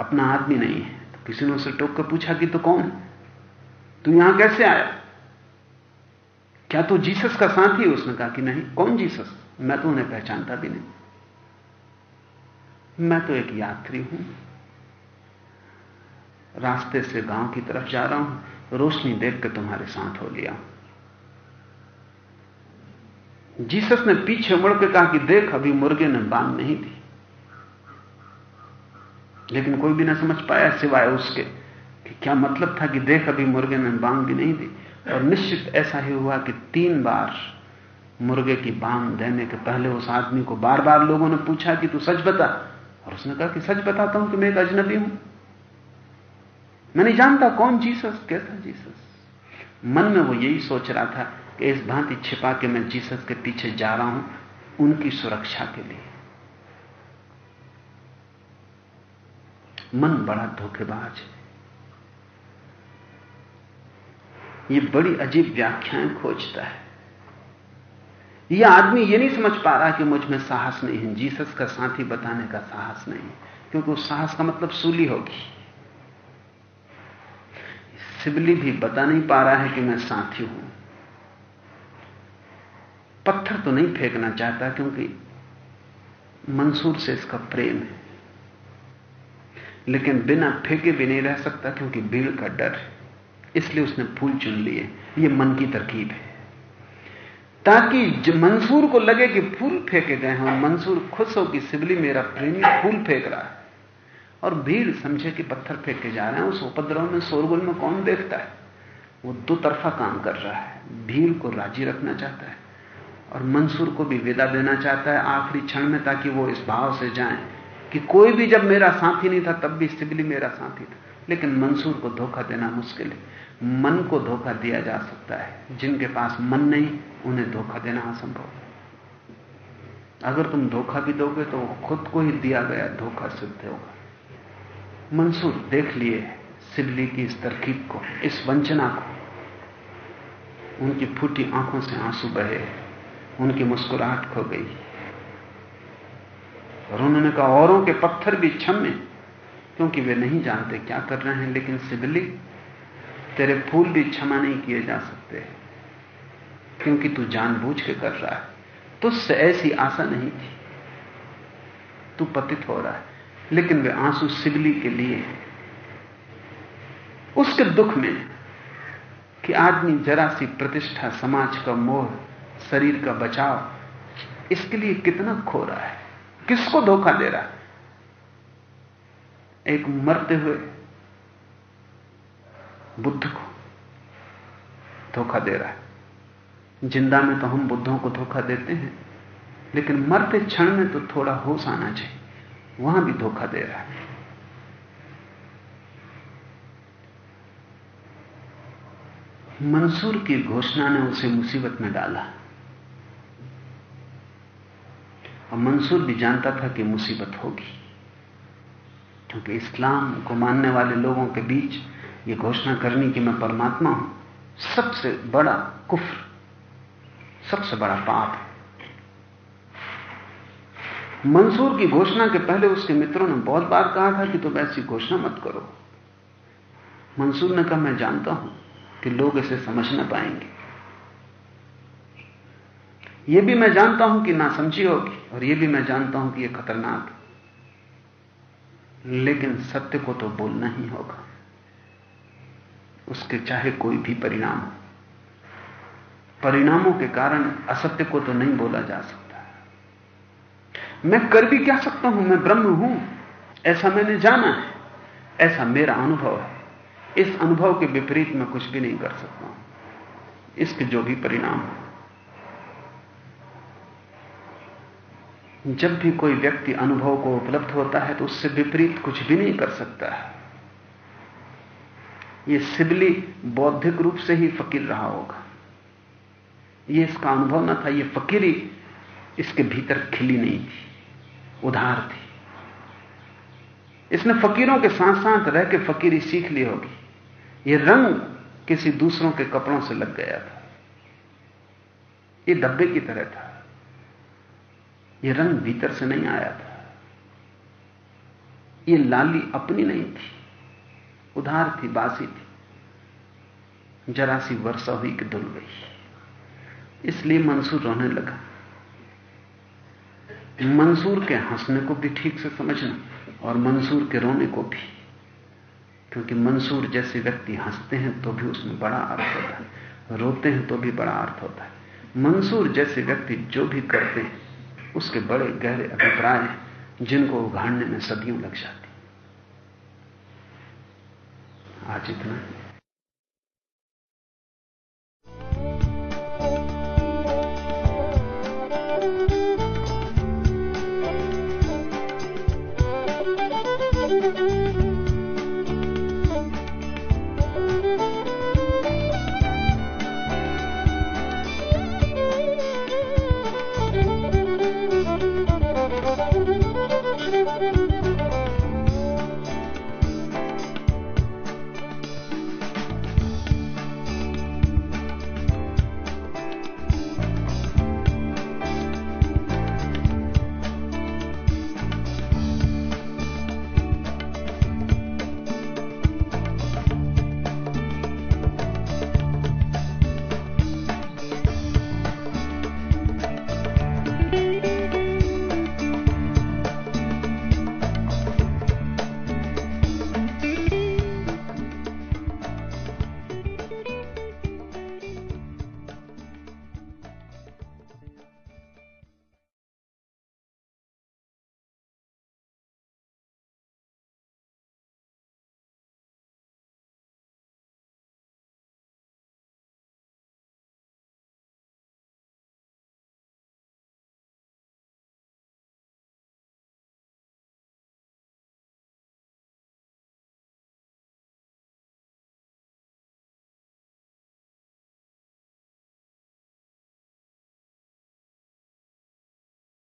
अपना आदमी नहीं है। तो किसी ने उसे टोक कर पूछा कि तो कौन तू यहाँ कैसे आया? क्या तू जीसस का साथी है उसने कहा कि नहीं। कौन जीसस? मैं तो उन्हें पहचानता भी नहीं। मैं तो एक यात्री हूँ। रास्ते से गाँव की तरफ़ जा रहा हूँ। रोशनी देख के तुम्हारे साथ हो लिया। जीसस ने पीछे मुड़ के कहा कि देख, अभी मुर्गे ने बाँध नहीं दी। लेकिन कोई भी ना समझ पाया सिवाय उसके। कि क्या मतलब था कि देख अभी मुर्गे ने बांग भी नहीं दी और निश्चित ऐसा ही हुआ कि तीन बार मुर्गे की बांग देने के पहले उस आदमी को बार बार लोगों ने पूछा कि तू सच बता? और उसने कहा कि सच बताता हूँ कि मैं एक अजनबी हूँ। मैं नहीं जानता कौन जीसस, कैसा जीसस। मन में वो यही सोच रहा था कि इस भांति छिपा के मैं जीसस के पीछे जा रहा हूँ उनकी सुरक्षा के लिए। मन बड़ा धोखेबाज है। ये बड़ी अजीब व्याख्याएँ खोजता है। यह आदमी ये नहीं समझ पा रहा कि मुझमें साहस नहीं है। जीसस का साथी बताने का साहस नहीं क्योंकि उस साहस का मतलब सूली होगी। सिबली भी बता नहीं पा रहा है कि मैं साथी हूँ। पत्थर तो नहीं फेंकना चाहता, क्योंकि मंसूर से इसका प्रेम है। लेकिन बिना फेंके भी नहीं रह सकता, क्योंकि भीड़ का डर है। इसलिए उसने फूल चुन लिए। ये मन की तरकीब है। ताकि मंसूर को लगे कि फूल फेंके गए हैं, मंसूर खुश हो कि सिबली मेरा प्रेमी फूल फेंक रहा है। और भीड़ समझे कि पत्थर फेंक जा रहे हैं, उस उपद्रव में, शोरगुल में कौन देखता है? वो दो तरफा काम कर रहा है। भीड़ को राज़ी रखना चाहता है और मंसूर को भी विदा देना चाहता है आखिरी क्षण में, ताकि वो इस भाव से जाए कि कोई भी जब मेरा साथी नहीं था, तब भी सिबली मेरा साथी था। लेकिन मंसूर को धोखा देना मुश्किल है। मन को धोखा दिया जा सकता है। जिनके पास मन नहीं, उन्हें धोखा देना असंभव है। अगर तुम धोखा भी दोगे तो खुद को ही दिया गया धोखा सिद्ध होगा। मंसूर, देख लिए सिबली की इस तरकीब को, इस वंचना को। उनकी फूटी आँखों से आँसू बहे, उनकी मुस्कुराहट खो गई। और उन्होंने कहा, औरों के पत्थर भी छमे क्योंकि वे नहीं जानते क्या कर रहे हैं, लेकिन सिबली तेरे फूल भी क्षमा नहीं किए जा सकते। क्योंकि तू जानबूझ के कर रहा है। तुझसे ऐसी आशा नहीं थी। तू पतित हो रहा है। लेकिन वे आँसू सिबली के लिए हैं। उसके दुख में कि आदमी जरा सी प्रतिष्ठा, समाज का मोह, शरीर का बचाव, इसके लिए कितना खो रहा है। किसको धोखा दे रहा है? एक मरते हुए बुद्ध को धोखा दे रहा है। ज़िंदा में तो हम बुद्धों को धोखा देते हैं, लेकिन मरते क्षण में तो थोड़ा होश आना चाहिए, वहाँ भी धोखा दे रहा है। मंसूर की घोषणा ने उसे मुसीबत में डाला। और मंसूर भी जानता था कि मुसीबत होगी, क्योंकि इस्लाम को मानने वाले लोगों के बीच ये घोषणा करनी कि मैं परमात्मा हूँ, सबसे बड़ा कुफ्र, सबसे बड़ा पाप है। मंसूर की घोषणा के पहले उसके मित्रों ने बहुत बार कहा था कि तुम ऐसी घोषणा मत करो। मंसूर ने कहा, मैं जानता हूँ कि लोग इसे समझ ना पाएँगे। यह भी मैं जानता हूँ कि ना समझी होगी और यह भी मैं जानता हूँ कि यह खतरनाक लेकिन सत्य को तो बोलना ही होगा। उसके चाहे कोई भी परिणाम हो। परिणामों के कारण असत्य को तो नहीं बोला जा सकता। मैं कर भी क्या सकता हूँ? मैं ब्रह्म हूँ। ऐसा मैंने जाना है। ऐसा मेरा अनुभव है। इस अनुभव के विपरीत मैं कुछ भी नहीं कर सकता हूँ। इसके जो भी परिणाम हो। जब भी कोई व्यक्ति अनुभव को उपलब्ध होता है तो उससे विपरीत कुछ भी नहीं कर सकता है। यह सिबली बौद्धिक रूप से ही फकीर रहा होगा। यह इसका अनुभव न था यह फकीरी इसके भीतर खिली नहीं थी, उधार थी। इसने फकीरों के साथ साथ रह के फकीरी सीख ली होगी। यह रंग किसी दूसरों के कपड़ों से लग गया था। यह डब्बे की तरह था। यह रंग भीतर से नहीं आया था। यह लाली अपनी नहीं थी। उधार थी बासी थी। जरा सी वर्षा हुई कि धुल गई। इसलिए मंसूर रोने लगा। मंसूर के हंसने को भी ठीक से समझना और मंसूर के रोने को भी। क्योंकि मंसूर जैसे व्यक्ति हँसते हैं तो भी उसमें बड़ा अर्थ होता है। रोते हैं तो भी बड़ा अर्थ होता है। मंसूर जैसे व्यक्ति जो भी करते हैं, उसके बड़े गहरे अभिप्राय हैं, जिनको उघाड़ने में सदियों लग जाती आज इतना